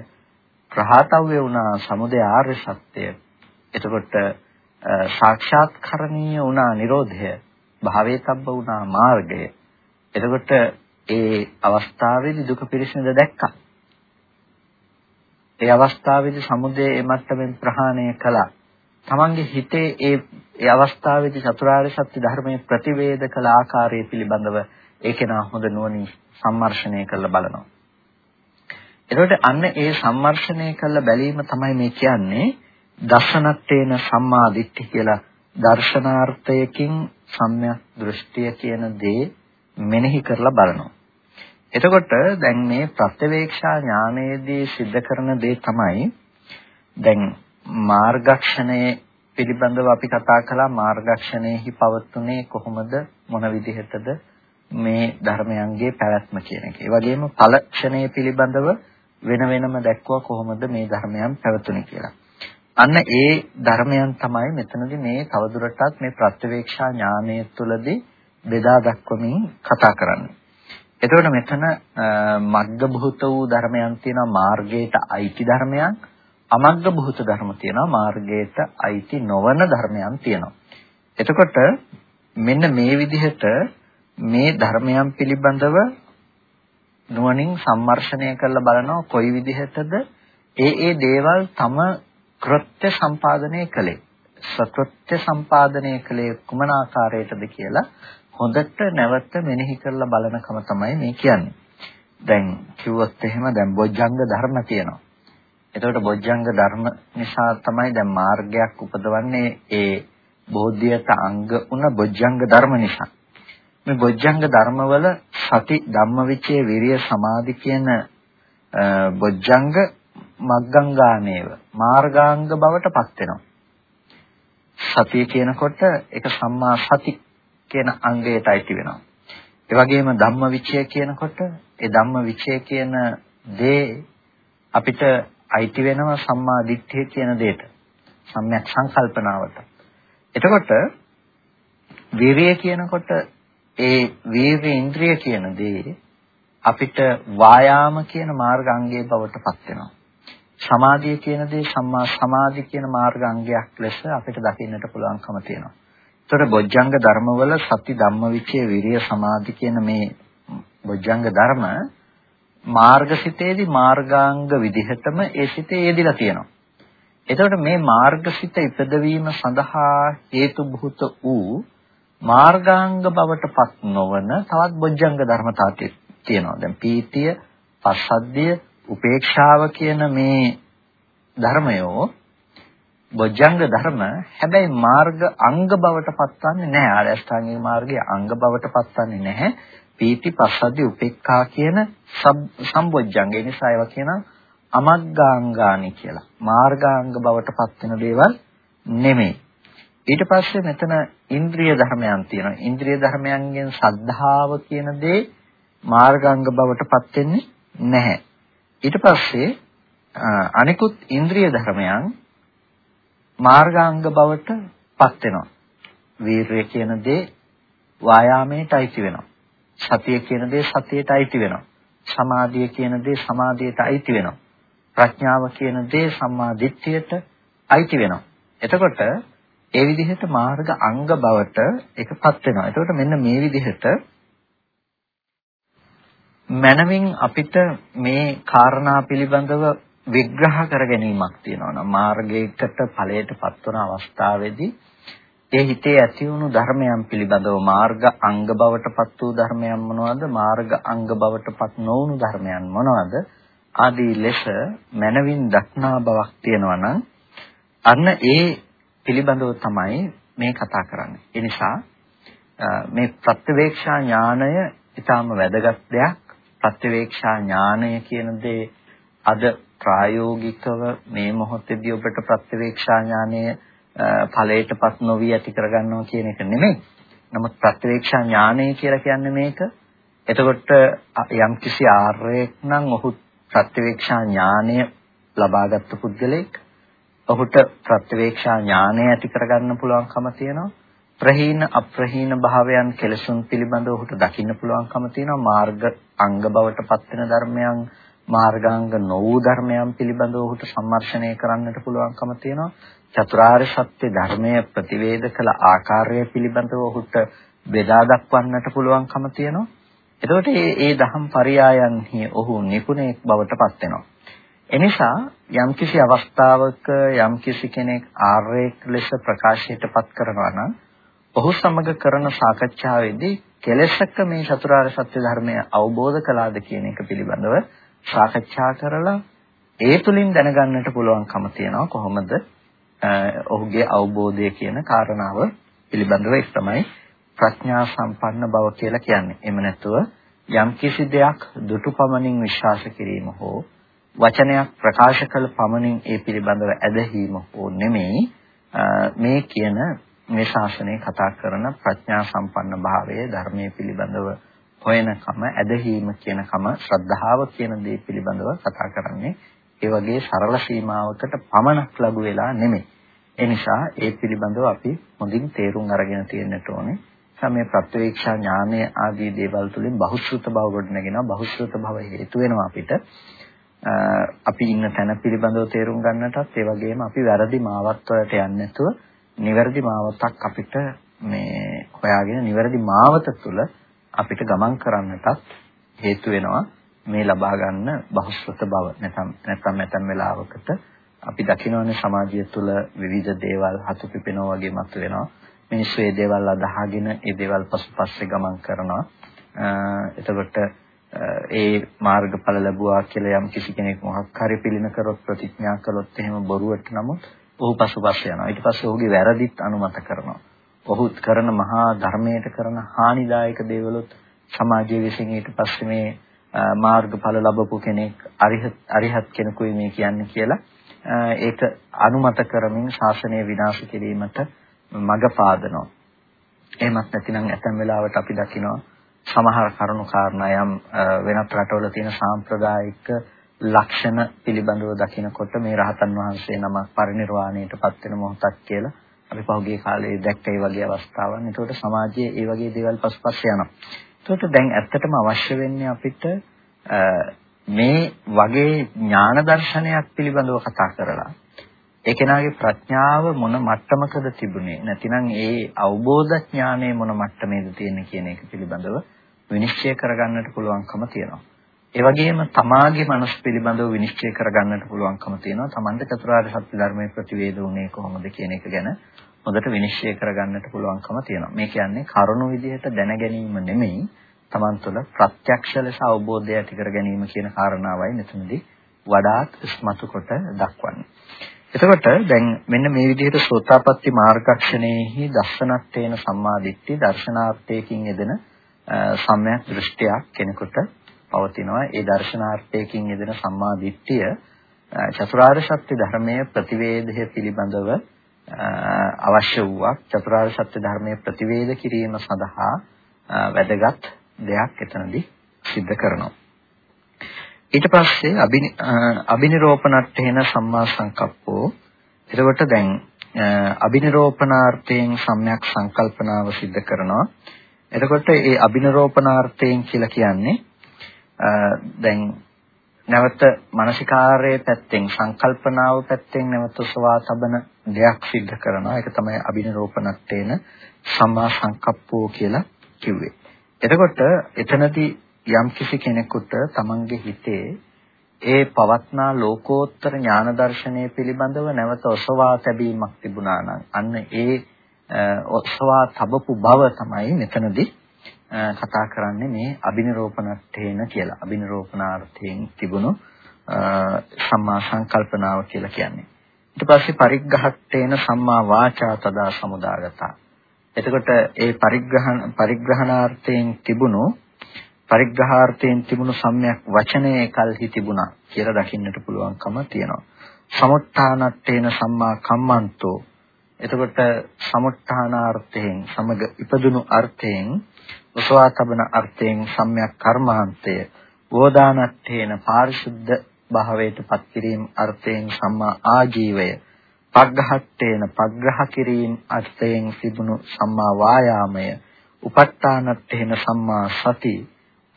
ප්‍රහාතව්‍ය වුණා සමුදය ආර්ය සත්‍ය. එතකොට සාක්ෂාත්කරණීය වුණා Nirodha භාවේතබ්බ වුණා මාර්ගය. එතකොට ඒ අවස්ථාවේදී දුක පිරිසිඳ දැක්කා. ඒ අවස්ථාවේදී සමුදය ඒ මට්ටමින් ප්‍රහාණය කළා. තමන්ගේ හිතේ ඒ ඒ අවස්ථාවේදී චතුරාර්ය සත්‍ය ධර්මයේ ප්‍රතිවේද කළ ආකාරය පිළිබඳව ඒකේනා හොඳ නුවණින් සම්මර්ෂණය කරලා බලනවා. එතකොට අන්න ඒ සම්මර්ෂණය කළ බැලීම තමයි මේ කියන්නේ දර්ශනත්තේන සම්මා දිට්ඨි කියලා දර්ශනාර්ථයකින් සම්‍යක් දෘෂ්ටිය කියන දේ මෙනෙහි කරලා බලනවා. එතකොට දැන් මේ ප්‍රත්‍යවේක්ෂා ඥානයේදී सिद्ध කරන දේ තමයි දැන් මාර්ගක්ෂණයේ පිළිබඳව අපි කතා කළා මාර්ගක්ෂණයෙහි පවතුනේ කොහොමද මොන විදිහටද මේ ධර්මයන්ගේ පැවැත්ම කියන එක. ඒ වගේම ඵලක්ෂණයේ පිළිබඳව වෙන වෙනම දැක්වුවා කොහොමද මේ ධර්මයන් පැවතුනේ කියලා. අන්න ඒ ධර්මයන් තමයි මෙතනදී මේ තවදුරටත් මේ ප්‍රත්‍යවේක්ෂා ඥානය තුළදී බෙදා දක්වමින් කතා කරන්නේ. එතකොට මෙතන මග්ග භූත වූ ධර්මයන් තියෙනවා මාර්ගයට අයිති ධර්මයන් අමග්ග භූත ධර්ම තියෙනවා මාර්ගයට අයිති නොවන ධර්මයන් තියෙනවා. එතකොට මෙන්න මේ විදිහට මේ ධර්මයන් පිළිබඳව නුවණින් සම්මර්ෂණය කරලා බලනවා කොයි විදිහටද ඒ ඒ දේවල් තම කෘත්‍ය සම්පාදනය කළේ සකෘත්‍ය සම්පාදනය කළේ කුමන ආකාරයටද කියලා හොඳට නැවත මෙනෙහි කරලා බලනකම තමයි මේ කියන්නේ. දැන් කිව්වොත් එහෙම දැන් බොජ්ජංග ධර්ම තියෙනවා. එතකොට බොජ්ජංග ධර්ම නිසා තමයි දැන් මාර්ගයක් උපදවන්නේ ඒ බෝධියට අංග උන බොජ්ජංග ධර්ම නිසා. මේ බොජ්ජංග ධර්මවල සති ධම්මවිචේ විරිය සමාධි කියන බොජ්ජංග මග්ගංගානේව මාර්ගාංග බවට පත් වෙනවා. සතිය කියනකොට ඒක සම්මා සති කියන අංගයට අයිති වෙනවා. ඒ වගේම ධම්මවිචය කියනකොට ඒ ධම්මවිචය කියන දේ අපිට අයිති වෙනවා සම්මා දිට්ඨිය කියන දෙයට. සම්‍යක් සංකල්පනාවට. එතකොට වීරිය කියනකොට ඒ වීර්ය ඉන්ද්‍රිය කියන දේ අපිට වායාම කියන මාර්ගාංගයේ බවට පත් වෙනවා. සමාධිය කියන දේ සම්මා සමාධි කියන මාර්ගාංගයක් ලෙස අපිට දකින්නට පුළුවන්කම තියෙනවා. ඒතර බොජ්ජංග ධර්මවල සති ධම්මවිචේ විරිය සමාධි කියන මේ බොජ්ජංග ධර්ම මාර්ගසිතේදී මාර්ගාංග විදිහටම ඒ සිතේ යෙදিলা තියෙනවා. එතකොට මේ මාර්ගසිත ඉපදවීම සඳහා හේතු භූත වූ මාර්ගාංග බවට පත් නොවන තවත් බොජ්ජංග ධර්මතා තියෙනවා. දැන් පීතිය, පස්සද්ධිය, උපේක්ෂාව කියන මේ ධර්මයෝ බොජ්ජංග ධර්ම හැබැයි මාර්ග අංග බවට පත්වන්නේ නැහැ. ආර්ය අෂ්ටාංගික මාර්ගයේ අංග බවට පත්වන්නේ නැහැ. පීති පස්සද්ධි උපේක්ඛා කියන සම්බොජ්ජංග. ඒ නිසා ඒවා කියන අමග්ගාංගානි කියලා. මාර්ගාංග බවට පත් වෙන දේවල් නෙමෙයි. ඊට පස්සේ මෙතන ඉන්ද්‍රිය ධර්මයන් තියෙනවා. ඉන්ද්‍රිය ධර්මයන්ගෙන් සද්ධාව කියන දේ මාර්ගාංග බවට පත් වෙන්නේ නැහැ. ඊට පස්සේ අනිකුත් ඉන්ද්‍රිය ධර්මයන් මාර්ගාංග බවට පත් වෙනවා. වීරය කියන දේ වායාමයට අයිති වෙනවා. සතිය කියන දේ සතියට අයිති වෙනවා. සමාධිය කියන දේ සමාධියට අයිති වෙනවා. ප්‍රඥාව කියන දේ සම්මා දිට්ඨියට අයිති වෙනවා. එතකොට ඒ විදිහට මාර්ග අංග බවට එකපත් වෙනවා. එතකොට මෙන්න මේ විදිහට මනමින් අපිට මේ කාරණා පිළිබඳව විග්‍රහ කර ගැනීමක් තියෙනවා නම් මාර්ගයකට ඵලයටපත් වන අවස්ථාවේදී ඒ හිතේ ඇති වුණු ධර්මයන් පිළිබඳව මාර්ග අංග බවටපත් වූ ධර්මයන් මොනවද මාර්ග අංග බවටපත් නොවුණු ධර්මයන් මොනවද ආදී ලෙස මනවින් දක්නා බවක් තියෙනවා නම් අන්න ඒ පිළිබඳව තමයි මේ කතා කරන්නේ. ඒ නිසා මේ ප්‍රත්‍යවේක්ෂා ඥානය ඊටාම වැදගත් දෙයක්. ප්‍රත්‍යවේක්ෂා ඥානය කියන දේ අද ප්‍රායෝගිකව මේ මොහොතේදී ඔබට ප්‍රත්‍යවේක්ෂා ඥානය ඵලයටපත් නොවි ඇති කරගන්නවා කියන එක නෙමෙයි. නමුත් ප්‍රත්‍යවේක්ෂා ඥානය කියලා කියන්නේ මේක. එතකොට යම්කිසි ආර්යෙක් නම් ඔහු ප්‍රත්‍යවේක්ෂා ඥානය ලබාගත් පුද්ගලෙක්. ඔහුට ප්‍රත්‍යවේක්ෂා ඥානය ඇති කරගන්න පුළුවන්කම තියෙනවා. ප්‍රහීන අප්‍රහීන භාවයන් කෙලසුන් පිළිබඳව ඔහුට දකින්න පුළුවන්කම තියෙනවා. මාර්ග අංග බවට පත් වෙන ධර්මයන් මාර්ගාංග නොවූ ධර්මයන් පිළිබඳව ඔහුට සම්මර්ෂණය කරන්නට පුළුවන්කම තියෙනවා. චතුරාර්ය සත්‍ය ධර්මය ප්‍රතිවේද කළ ආකාරය පිළිබඳව ඔහුට බෙදා දක්වන්නට පුළුවන්කම තියෙනවා. එතකොට මේ ඒ දහම් පරයයන්හි ඔහු නිපුණෙක් බවට පත් වෙනවා. එනිසා යම්කිසි අවස්ථාවක යම්කිසි කෙනෙක් ආර්යෙක් ලෙස ප්‍රකාශයටපත් කරනවා නම් ඔහු සමග කරන සාකච්ඡාවේදී කෙලෙසක මේ චතුරාර්ය සත්‍ය ධර්මය අවබෝධ කළාද කියන එක පිළිබඳව සාකච්ඡා කරලා ඒ තුලින් දැනගන්නට පුළුවන්කම තියෙනවා කොහොමද ඔහුගේ අවබෝධය කියන කාරණාව පිළිබඳව ඒක තමයි ප්‍රඥා සම්පන්න බව කියලා කියන්නේ. එහෙම නැතුව යම්කිසි දෙයක් දුටු පමණින් විශ්වාස කිරීම හෝ වචනයක් ප්‍රකාශ කළ පමණින් ඒ පිළිබඳව ඇදහිීම හෝ නෙමෙයි මේ කියන මේ ශාසනය කතා කරන ප්‍රඥා සම්පන්න භාවයේ ධර්මයේ පිළිබඳව හොයනකම ඇදහිීම කියනකම ශ්‍රද්ධාව කියන දේ පිළිබඳව කතා කරන්නේ ඒ වගේ සරල සීමාවකට පමණක් ලඟු වෙලා නෙමෙයි. ඒ නිසා ඒ පිළිබඳව අපි හොඳින් තේරුම් අරගෙන තියෙන්නට ඕනේ. සමේ ප්‍රත්‍යක්ෂා ඥානය ආදී දේවල් තුලින් බහුශෘත බව ගොඩනගෙනවා. බහුශෘත බව හේතු වෙනවා අපිට. අපි ඉන්න තැන පිළිබඳව තේරුම් ගන්නටත් ඒ වගේම අපි වැරදි මාවත් වලට යන්නේ නැතුව නිවැරදි මාවතක් අපිට මේ හොයාගෙන නිවැරදි මාවත තුළ අපිට ගමන් කරන්නටත් හේතු වෙනවා මේ ලබා ගන්න බහුශ්‍රත බව නැත්නම් නැත්නම් නැත්නම් වෙලාවකට අපි දකිනවනේ සමාජය තුළ විවිධ දේවල් හතු පිපෙනවා වගේ මතුවෙනවා මිනිස්සු මේ දේවල් අදහාගෙන ඒ දේවල් පසුපස්සේ ගමන් කරනවා එතකොට ඒ මාර්ගඵල ලැබුවා කියලා යම් කිසි කෙනෙක් මොකක් හරි පිළින කරොත් ප්‍රතිඥා කළොත් එහෙම බොරුවට නමුත් ඔහු පසුපස්ස යනවා. ඊට පස්සේ ඔහුගේ වැරදිත් අනුමත කරනවා. ඔහු කරන මහා ධර්මයට කරන හානිදායක දේවලුත් සමාජයේ විසින් ඊට පස්සේ මේ මාර්ගඵල ලැබපු කෙනෙක් අරිහත් අරිහත් කෙනෙකුයි මේ කියන්නේ කියලා ඒක අනුමත කරමින් ශාසනය විනාශ කිරීමට මඟ පාදනවා. එහෙමත් නැතිනම් ඇතැම් වෙලාවට අපි දකිනවා සමහර කරුණු කාරණා යම් වෙනත් රටවල තියෙන සාම්ප්‍රදායික ලක්ෂණ පිළිබඳව දකිනකොට මේ රහතන් වහන්සේ නමක් පරිණිරවාණයටපත් වෙන මොහොතක් කියලා අපි පහුගිය කාලේ දැක්ක ඒ වගේ අවස්ථාවන්. ඒකට සමාජයේ ඒ වගේ දේවල් පසුපස්ස යනවා. ඒකට දැන් ඇත්තටම අවශ්‍ය වෙන්නේ අපිට මේ වගේ ඥාන දර්ශනයක් පිළිබඳව කතා කරලා ඒ කෙනාගේ ප්‍රඥාව මොන මට්ටමකද තිබුණේ නැතිනම් ඒ අවබෝධ ඥානය මොන මට්ටමේද තියෙන්නේ කියන එක පිළිබඳව විනිශ්චය කරගන්නට පුළුවන්කම තියෙනවා. ඒ වගේම තමාගේ මනස පිළිබඳව විනිශ්චය කරගන්නට පුළුවන්කම තියෙනවා. Tamanta චතුරාර්ය සත්‍ය ධර්මයේ ප්‍රතිවේද උනේ කොහොමද කියන එක ගැන හොඳට විනිශ්චය කරගන්නට පුළුවන්කම තියෙනවා. මේ කියන්නේ කරුණු විදිහට දැන ගැනීම නෙමෙයි Taman තුළ ප්‍රත්‍යක්ෂ ලෙස අවබෝධය ඇති කර ගැනීම කියන කාරණාවයි මෙතනදී වඩාත් ස්මතු කොට දක්වන්නේ. එතකොට දැන් මෙන්න මේ විදිහට සෝතාපට්ටි මාර්ගක්ෂණයෙහි දර්ශනත්තේන සම්මාදිට්ඨි දර්ශනාර්ථයකින් යෙදෙන සම්‍යක් දෘෂ්ටියක් කෙනෙකුට පවතිනවා. ඒ දර්ශනාර්ථයෙන් යෙදෙන සම්මා දිට්ඨිය චතුරාර්ය සත්‍ය ධර්මයේ ප්‍රතිවේධය පිළිබඳව අවශ්‍ය වූවක් චතුරාර්ය සත්‍ය ධර්මයේ ප්‍රතිවේධ කිරීම සඳහා වැදගත් දෙයක් එතනදී සිද්ධ කරනවා. ඊට පස්සේ අබිනිරෝපණට්ඨේන සම්මා සංකප්පෝ එතකොට දැන් අබිනිරෝපණාර්ථයෙන් සම්‍යක් සංකල්පනාව සිද්ධ කරනවා. එතකොට මේ අබිනිරෝපණාර්ථයෙන් කියලා කියන්නේ දැන් නැවත මානසිකාර්යයේ පැත්තෙන් සංකල්පනාව පැත්තෙන් නැවත සවා තබන දෙයක් සිද්ධ කරනවා. ඒක තමයි අබිනරෝපණත්තේන සම්මා සංකප්පෝ කියලා කිව්වේ. එතකොට එතනදී යම් කිසි කෙනෙකුට තමන්ගේ හිතේ ඒ පවත්නා ලෝකෝත්තර ඥාන දර්ශනය පිළිබඳව නැවත ඔසවා තැබීමක් තිබුණා නම් අන්න ඒ ඔසවා තබපු බව තමයි මෙතනදී කතා කරන්නේ මේ අබිනිරෝපණට්ඨේන කියලා. අබිනිරෝපණාර්ථයෙන් තිබුණු සම්මා සංකල්පනාව කියලා කියන්නේ. ඊට පස්සේ පරිග්ඝහට්ඨේන සම්මා වාචා තදා සමුදාගතා. එතකොට ඒ පරිග්‍රහණ පරිග්‍රහණාර්ථයෙන් තිබුණු පරිග්‍රහාර්ථයෙන් තිබුණු සම්‍යක් වචනයේ කල්හි තිබුණා කියලා දකින්නට පුළුවන්කම තියෙනවා. සමුත්ථානත්තේන සම්මා කම්මන්තෝ එතකොට සමුත්ථානාර්ථයෙන් සමග ඉපදුණු අර්ථයෙන් උසවා තබන අර්ථයෙන් සම්‍යක් කර්මාන්තය වෝදානත්තේන පාරිශුද්ධ භාවයට පත් කිරීම අර්ථයෙන් සම්මා ආජීවය පග්ඝහට්ටේන පග්‍රහ කිරීම අර්ථයෙන් සිදුණු සම්මා වායාමය උපට්ඨානත්තේන සම්මා සති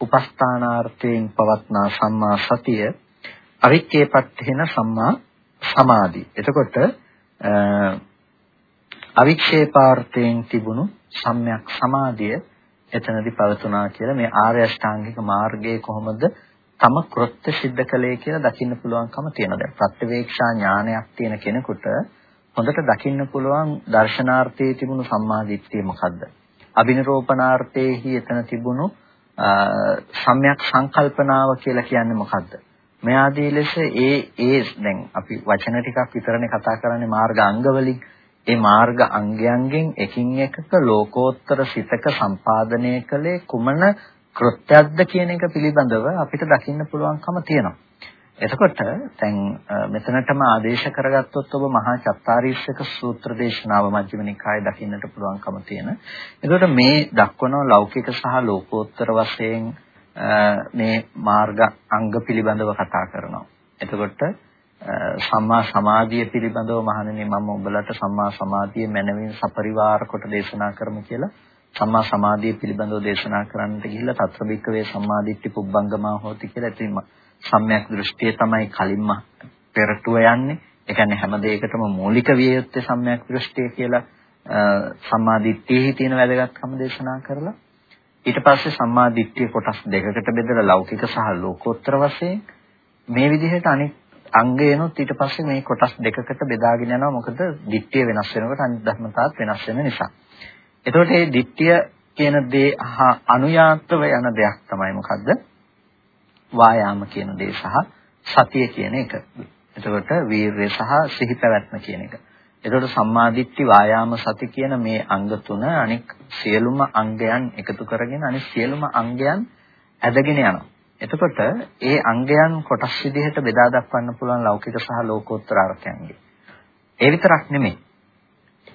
උපස්ථානාර්ථයෙන් පවත්නා සම්මා සතිය අවික්කේපත්තේන සම්මා සමාධි. එතකොට අවික්ෂේපාර්ථයෙන් තිබුණු සම්‍යක් සමාධිය එතනදී පවතුනා කියලා මේ ආර්ය අෂ්ටාංගික මාර්ගයේ කොහොමද තම කෘත්‍ය સિદ્ધ කළේ කියලා දකින්න පුළුවන්කම තියෙනවා. දැන් ප්‍රත්‍යවේක්ෂා ඥානයක් තියෙන කෙනෙකුට හොඳට දකින්න පුළුවන් දර්ශනාර්ථයේ තිබුණු සම්මාදිට්ඨිය මොකද්ද? අබිනරෝපණාර්ථයේහි එතන තිබුණු සම්‍යක් සංකල්පනාව කියලා කියන්නේ මොකද්ද? මේ ආදී ලෙස ඒ ඒ දැන් අපි වචන ටිකක් විතරනේ කතා කරන්නේ මාර්ග අංගවලින්. ඒ මාර්ග අංගයන්ගෙන් එකින් එකක ලෝකෝත්තර සිතක සම්පාදනය කළේ කුමන කෘත්‍යයක්ද කියන එක පිළිබඳව අපිට දකින්න පුළුවන්කම තියෙනවා. එතකොට දැන් මෙතනටම ආදේශ කරගත්තොත් ඔබ මහා චත්තාරීෂක සූත්‍ර දේශනාව මජ්ක්‍ධිම නිකායේ දකින්නට පුළුවන්කම තියෙන. එතකොට මේ දක්වන ලෞකික සහ ලෝකෝත්තර වශයෙන් මේ මාර්ග අංග පිළිබඳව කතා කරනවා. එතකොට සම්මා සමාධිය පිළිබඳව මහණෙනි මම ඔබලට සම්මා සමාධිය මනවින් සපරිවාර කොට දේශනා කරමු කියලා සම්මා සමාධිය පිළිබඳව දේශනා කරන්නට ගිහිල්ලා తත්‍රබික්කවේ සම්මාදිට්ඨි පුබ්බංගමා හෝති කියලා ඉතින් සම්‍යක් දෘෂ්ටිය තමයි කලින්ම පෙරටුව යන්නේ. ඒ කියන්නේ හැම දෙයකටම මූලික විය යුත්තේ සම්‍යක් දෘෂ්ටිය කියලා සම්මාදිට්ඨියෙහි තියෙන වැදගත්කම දේශනා කරලා ඊට පස්සේ සම්මාදිට්ඨිය කොටස් දෙකකට බෙදලා ලෞකික සහ ලෝකෝත්තර වශයෙන් මේ විදිහට අනිත් අංගයනොත් ඊට පස්සේ මේ කොටස් දෙකකට බෙදාගෙන යනවා මොකද දිට්ඨිය වෙනස් වෙනකොට අනිත් ධර්මතාවත් වෙනස් වෙන නිසා. එතකොට මේ ditthිය කියන දේ හා අනුයාත්ව යන දෙයක් තමයි මොකද්ද? වායාම කියන දේ සහ සතිය කියන එක. එතකොට වීරය සහ සිහි පැවැත්ම කියන එක. එතකොට සම්මාදිට්ඨි වායාම සති කියන මේ අංග තුන අනික් සියලුම අංගයන් එකතු කරගෙන අනිත් සියලුම අංගයන් ඇදගෙන යනවා. එතකොට ඒ අංගයන් කොටස් විදිහට බෙදා දක්වන්න පුළුවන් ලෞකික සහ ලෝකෝත්තර අර්ථයන්ගේ. ඒ විතරක් නෙමෙයි.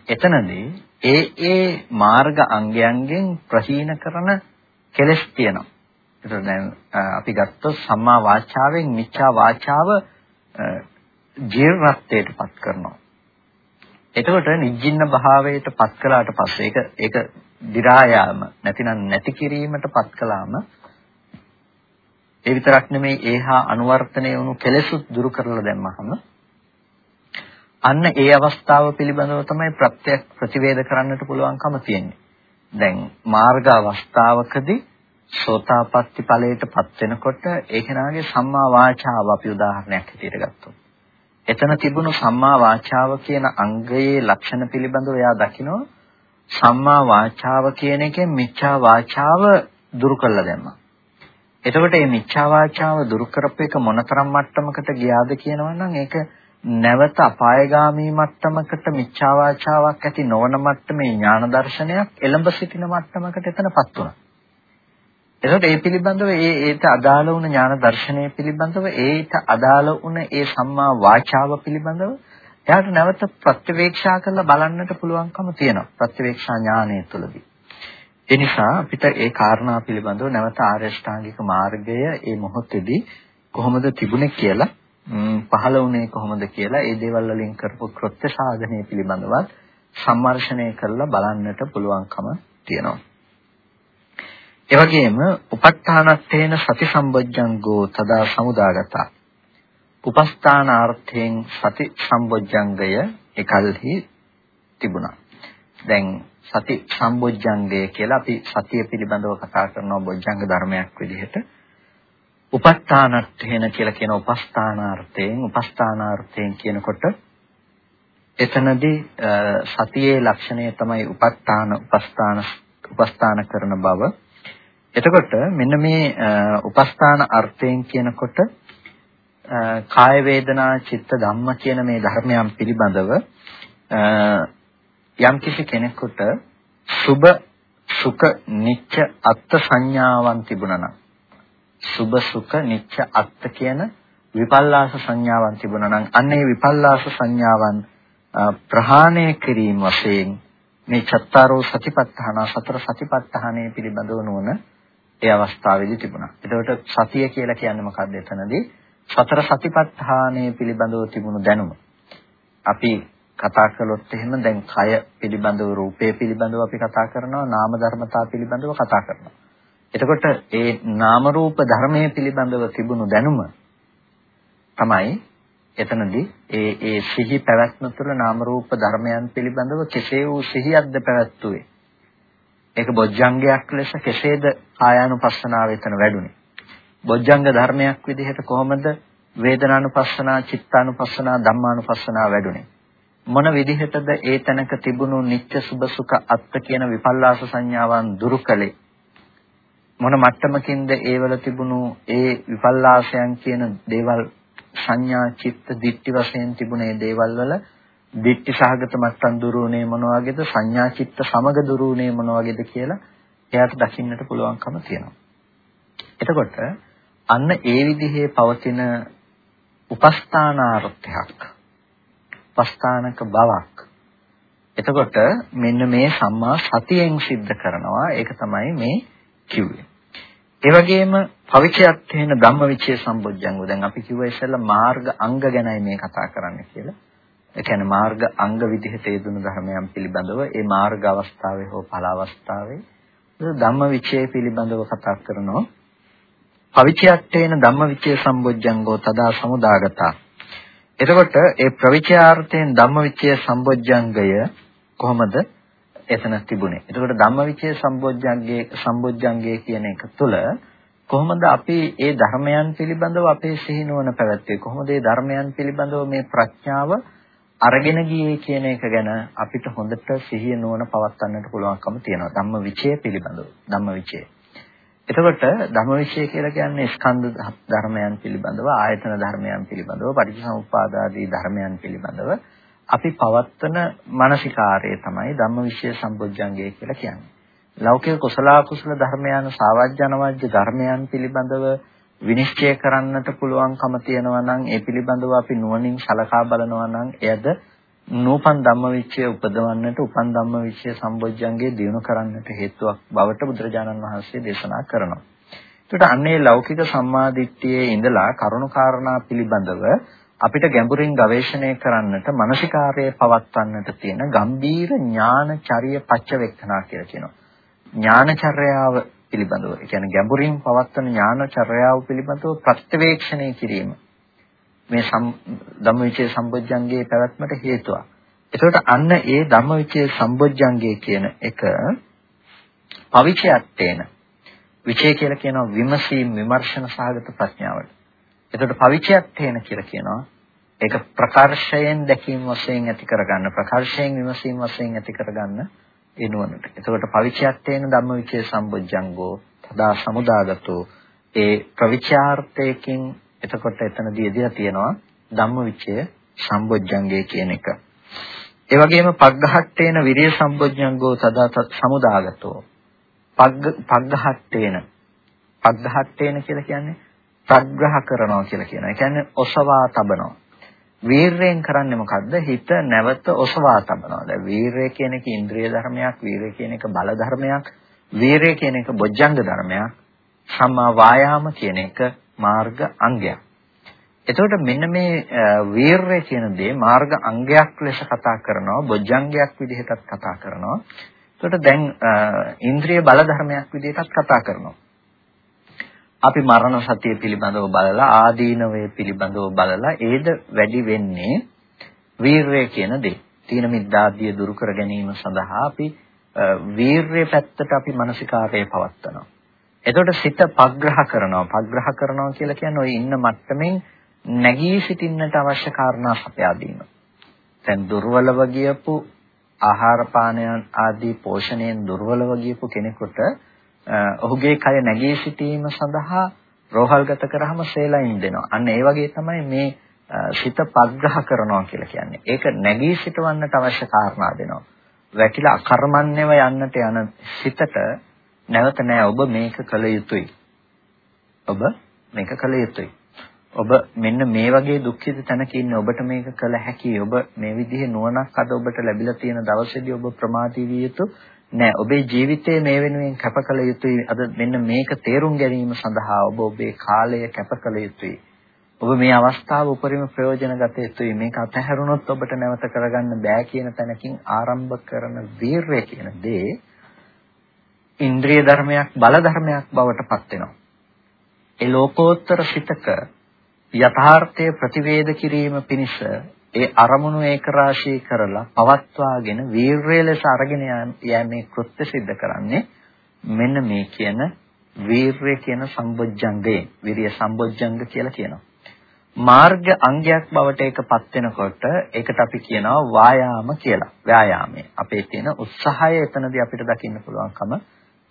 එතනදී ඒ ඒ මාර්ග අංගයන්ගෙන් ප්‍රහීන කරන කෙලෙස් තියෙනවා. ඒතර දැන් අපි ගත්තොත් සම්මා වාචාවෙන් මිච්ඡා වාචාව ජීර්ණත්වයට පත් කරනවා. එතකොට නිජ්ජින්න භාවයට පත් කළාට පස්සේ ඒක ඒක දි รา යාම නැතිනම් නැති කිරීමට පත් කළාම ඒ විතරක් නෙමෙයි ඒහා අනුවර්තනය වුණු කෙලෙසුත් දුරු කරලා දැම්මහම අන්න ඒ අවස්ථාව පිළිබඳව තමයි ප්‍රත්‍යක් ප්‍රතිවේද කරන්නට පුළුවන්කම තියෙන්නේ. දැන් මාර්ග අවස්ථාවකදී සෝතාපට්ටි ඵලයටපත් වෙනකොට ඒ කෙනාගේ සම්මා වාචාව අපි උදාහරණයක් හැටියට ගත්තොත්. එතන තිබුණු සම්මා වාචාව කියන අංගයේ ලක්ෂණ පිළිබඳව එයා දකිනවා සම්මා වාචාව කියන එකෙන් මිච්ඡා වාචාව දුරු කළා දැම්මා. එතකොට මේ මිච්ඡා වාචාව දුරු කරපු එක මොනතරම් මට්ටමකට ගියාද කියනවනම් ඒක නැවත අපායগামী මට්ටමකට මිච්ඡා වාචාවක් ඇති නොවන මට්ටමේ ඥාන දර්ශනයක් එළඹ සිටින මට්ටමකට එතනපත් වුණා. එතකොට ඒ පිළිබඳව ඒ ඒට අදාළ වුණ ඥාන දර්ශනය පිළිබඳව ඒට අදාළ වුණ ඒ සම්මා වාචාව පිළිබඳව එයාට නැවත ප්‍රත්‍යවේක්ෂා කරලා බලන්නට පුළුවන්කම තියෙනවා. ප්‍රත්‍යවේක්ෂා ඥානය තුළදී. ඒ නිසා අපිට ඒ කාරණා පිළිබඳව නැවත ආර්ය ශ්‍රාංගික මාර්ගය ඒ මොහොතේදී කොහොමද තිබුණේ කියලා පහළ වුණේ කොහොමද කියලා ඒ දේවල් වලින් කරපු කෘත්‍ය සාධනය පිළිබඳවත් සම්මර්ෂණය කරලා බලන්නට පුළුවන්කම තියෙනවා. ඒ වගේම උපත්තානත්තේන සති සම්බොජ්ජංගෝ තදා සමුදාගත. උපස්ථානාර්ථයෙන් සති සම්බොජ්ජංගය එකල්හි තිබුණා. දැන් සති සම්බොජ්ජංගය කියලා අපි සතිය පිළිබඳව කතා කරනවා බොජ්ජංග ධර්මයක් විදිහට. උපස්ථානර්ථේන කියලා කියන උපස්ථානාර්ථයෙන් උපස්ථානාර්ථයෙන් කියනකොට එතනදී සතියේ ලක්ෂණය තමයි උපස්ථාන උපස්ථාන උපස්ථාන කරන බව. එතකොට මෙන්න මේ උපස්ථාන අර්ථයෙන් කියනකොට කාය වේදනා චිත්ත ධම්ම කියන මේ ධර්මයන් පිළිබඳව යම්කිසි කෙනෙකුට සුභ සුඛ නිච්ච අත්ත් සංඥාවන් තිබුණා නම් සුභ සුඛ නිච්ච අත්ත් කියන විපල්ලාස සංඥාවන් තිබුණා නම් අන්න ඒ විපල්ලාස සංඥාවන් ප්‍රහාණය කිරීම වශයෙන් මේ චත්තාරෝ සතිපට්ඨාන සතර සතිපට්ඨානයේ පිළිබඳව නොවන ඒ අවස්ථාවේදී තිබුණා. එතකොට සතිය කියලා කියන්නේ මොකක්ද එතනදී? සතර සතිපට්ඨානයේ පිළිබඳව තිබුණු දැනුම. අපි කතා කළොත් එහෙම දැන් කය පිළිබඳව රූපය පිළිබඳව අපි කතා කරනවා නාම ධර්මතා පිළිබඳව කතා කරනවා. එතකොට ඒ නාම රූප ධර්මයේ පිළිබඳව තිබුණු දැනුම තමයි එතනදී ඒ ඒ සිහි පැවැත්ම තුළ නාම රූප ධර්මයන් පිළිබඳව කෙසේ වූ සිහියක්ද පැවැත්වුවේ. ඒක බොජ්ජංගයක් ලෙස කෙසේද ආයානුපස්සනාව එතන වැඩුණේ. බොජ්ජංග ධර්මයක් විදිහට කොහොමද වේදනානුපස්සනා, චිත්තානුපස්සනා, ධම්මානුපස්සනා වැඩුණේ. මොන විදිහටද ඒ තැනක තිබුණු නිත්‍ය සුභ සුඛ අත්ත කියන විපල්ලාස සංඥාවන් දුරු කළේ මොන මට්ටමකින්ද ඒවල තිබුණු ඒ විපල්ලාසයන් කියන දේවල් සංඥා චිත්ත දිට්ඨි වශයෙන් තිබුණේ දේවල් වල දිට්ඨි සහගත මට්ටම් දුරුුනේ මොන වගේද සංඥා චිත්ත සමග දුරුුනේ මොන වගේද කියලා එයාට දකින්නට පුළුවන්කම තියෙනවා. එතකොට අන්න ඒ විදිහේ පවතින උපස්ථානාර්ථයක් උපස්ථානක බවක් එතකොට මෙන්න මේ සම්මා සතියෙන් සිද්ධ කරනවා ඒක තමයි මේ කිව්වේ. ඒ වගේම පවිචයත් තේන ධම්මවිචේ සම්බොජ්ජංගෝ දැන් අපි කිව්වා ඉස්සෙල්ලා මාර්ග අංග ගැනයි මේ කතා කරන්න කියලා. ඒ කියන්නේ මාර්ග අංග විදිහට යෙදුණු ධර්මයන් පිළිබඳව ඒ මාර්ග අවස්ථාවේ හෝ ඵල අවස්ථාවේ ධම්මවිචේ පිළිබඳව කතා කරනවා. පවිචයත් තේන ධම්මවිචේ සම්බොජ්ජංගෝ තදා සමුදාගතා. එතකොට ඒ ප්‍රවිචයාර්ථයෙන් ධම්මවිචය සම්බොජ්ජංගය කොහොමද එතන තිබුණේ. එතකොට ධම්මවිචේ සම්බොජ්ජංගේ සම්බොජ්ජංගේ කියන එක තුළ කොහොමද අපි ඒ ධර්මයන් පිළිබඳව අපේ සිහිනුවන පැවැත්වේ කොහොමද ඒ ධර්මයන් පිළිබඳව මේ ප්‍රඥාව අරගෙන ගියේ කියන එක ගැන අපිට හොඳට සිහිය නුවණ පවත්වන්නට පුළුවන්කම තියෙනවා ධම්මවිචය පිළිබඳව ධම්මවිචය. එතකොට ධම්මවිචය කියලා කියන්නේ ස්කන්ධ ධර්මයන් පිළිබඳව ආයතන ධර්මයන් පිළිබඳව පටිච්චසමුප්පාද ආදී ධර්මයන් පිළිබඳව අපි පවත්වන මානසිකාරය තමයි ධම්මවිචය සම්බොජ්ජංගය කියලා කියන්නේ. ලෞකික කුසල කුසල ධර්මයන් සාවජ්‍යනවජ්‍ය ධර්මයන් පිළිබඳව විනිශ්චය කරන්නට පුළුවන්කම තියෙනවා නම් ඒ පිළිබඳව අපි නුවණින් සලකා බලනවා නම් එයද නූපන් ධම්මවිචය උපදවන්නට උපන් ධම්මවිචය සම්බොජ්ජංගේ දිනු කරන්නට හේතුවක් බවට බුදුරජාණන් වහන්සේ දේශනා කරනවා. ඒකට අන්නේ ලෞකික සම්මාදිට්ඨියේ ඉඳලා කරුණාකාරණා පිළිබඳව අපිට ගැඹුරින් ගවේෂණය කරන්නට මානසිකාර්යය පවත්වන්නට තියෙන ගම්බීර ඥානචර්ය පච්චවෙක්කනා කියලා කියනවා. ඥානචර්යාව පිළිබඳව, ඒ කියන්නේ ගැඹුරින් පවත්වන ඥානචර්යාව පිළිබඳව ප්‍රත්‍යවේක්ෂණය කිරීම. මේ ධම්මවිචේ සම්බොජ්ජංගයේ පැවැත්මට හේතුවක්. ඒකට අන්න ඒ ධම්මවිචේ සම්බොජ්ජංගය කියන එක පවිචයත් තේන. විචය කියලා කියනවා විමසීම් විමර්ශන සහගත ප්‍රඥාවට. එතකොට පවිචයත් තේන කියලා කියනවා ඒක ප්‍රකර්ෂයෙන් දැකීම වශයෙන් ඇති කරගන්න ප්‍රකර්ෂයෙන් විමසීම වශයෙන් ඇති කරගන්න ඒ නුවණට. එතකොට පවිචයත් තේන ධම්මවිචේ සම්බොජ්ජංගෝ තදා සමුදාගතෝ ඒ ප්‍රවිචාර්ථයකින් එතකොට එතනදී එදිලා තියෙනවා ධම්මවිචය සම්බොජ්ජංගය කියන එක. ඒ වගේම පග්ඝහට්ටේන විරිය සම්බොජ්ජංගෝ තදා සමුදාගතෝ පග්ග පග්ඝහට්ටේන පග්ඝහට්ටේන කියලා කියන්නේ ප්‍රග්‍රහ කරනවා කියලා කියනවා. ඒ කියන්නේ ඔසවා තබනවා. වීරයෙන් කරන්නේ මොකද්ද? හිත නැවත ඔසවා තබනවා. දැන් වීරය කියන එක ඉන්ද්‍රිය ධර්මයක්, වීරය කියන එක බල ධර්මයක්, වීරය කියන එක බොජ්ජංග ධර්මයක්, සම්මා වායාම කියන එක මාර්ග අංගයක්. එතකොට මෙන්න මේ වීරය කියන දේ මාර්ග අංගයක් ලෙස කතා කරනවා, බොජ්ජංගයක් විදිහටත් කතා කරනවා. එතකොට දැන් ඉන්ද්‍රිය බල ධර්මයක් විදිහටත් කතා කරනවා. අපි මරණ සතිය පිළිබඳව බලලා ආදීනවය පිළිබඳව බලලා ඒද වැඩි වෙන්නේ වීරය කියන දේ. තීන මිද්දාදිය දුරු කර ගැනීම සඳහා අපි වීරය පැත්තට අපි මානසිකාරය පවත්නවා. එතකොට සිත පග්‍රහ කරනවා. පග්‍රහ කරනවා කියලා කියන්නේ ওই ඉන්න මට්ටමින් නැගී සිටින්නට අවශ්‍ය කාරණා සපයා දීම. දැන් දුර්වලව ගියපු ආහාර පානයන් ආදී පෝෂණයෙන් දුර්වලව ගියපු කෙනෙකුට ඔහුගේ කය නැගී සිටීම සඳහා රෝහල්ගත කරාම සේලයින් දෙනවා. අන්න ඒ වගේ තමයි මේ සිත පග්‍රහ කරනවා කියලා කියන්නේ. ඒක නැගී සිටවන්නට අවශ්‍ය කාරණා දෙනවා. වැකිලා අකර්මණ්‍යව යන්නට යන සිතට නැවත නෑ ඔබ මේක කළ යුතුයි. ඔබ මේක කළ යුතුයි. ඔබ මෙන්න මේ වගේ දුක්ඛිත තැනක ඉන්නේ ඔබට මේක කළ හැකියි. ඔබ මේ විදිහේ නුවණක් අද ඔබට ලැබිලා තියෙන දවසේදී ඔබ ප්‍රමාදී විය යුතු නෑ ඔබේ ජීවිතයේ මේ වෙනුවෙන් කැපකල යුතුයි අද මෙන්න මේක තේරුම් ගැනීම සඳහා ඔබ ඔබේ කාලය කැපකල යුතුයි ඔබ මේ අවස්ථාව උපරිම ප්‍රයෝජන ගත යුතුයි මේක අතහැරුණොත් ඔබට නැවත කරගන්න බෑ කියන තැනකින් ආරම්භ කරන වීරය කියන දේ ඉන්ද්‍රිය ධර්මයක් බල ධර්මයක් බවට පත් වෙනවා ඒ ලෝකෝත්තර සිතක යථාර්ථය ප්‍රතිවේද කිරීම පිණිස ඒ අරමුණු ඒකරාශී කරලා පවත්වාගෙන වීරය ලෙස අරගෙන යෑමේ කෘත්‍ය સિદ્ધ කරන්නේ මෙන්න මේ කියන වීරය කියන සම්බොජ්ජංගයෙන් විරිය සම්බොජ්ජංග කියලා කියනවා. මාර්ග අංගයක් බවට ඒකපත් වෙනකොට ඒකට අපි කියනවා වායාම කියලා. ව්‍යායාමය. අපේ තියෙන උත්සාහය එතනදී අපිට දකින්න පුළුවන්කම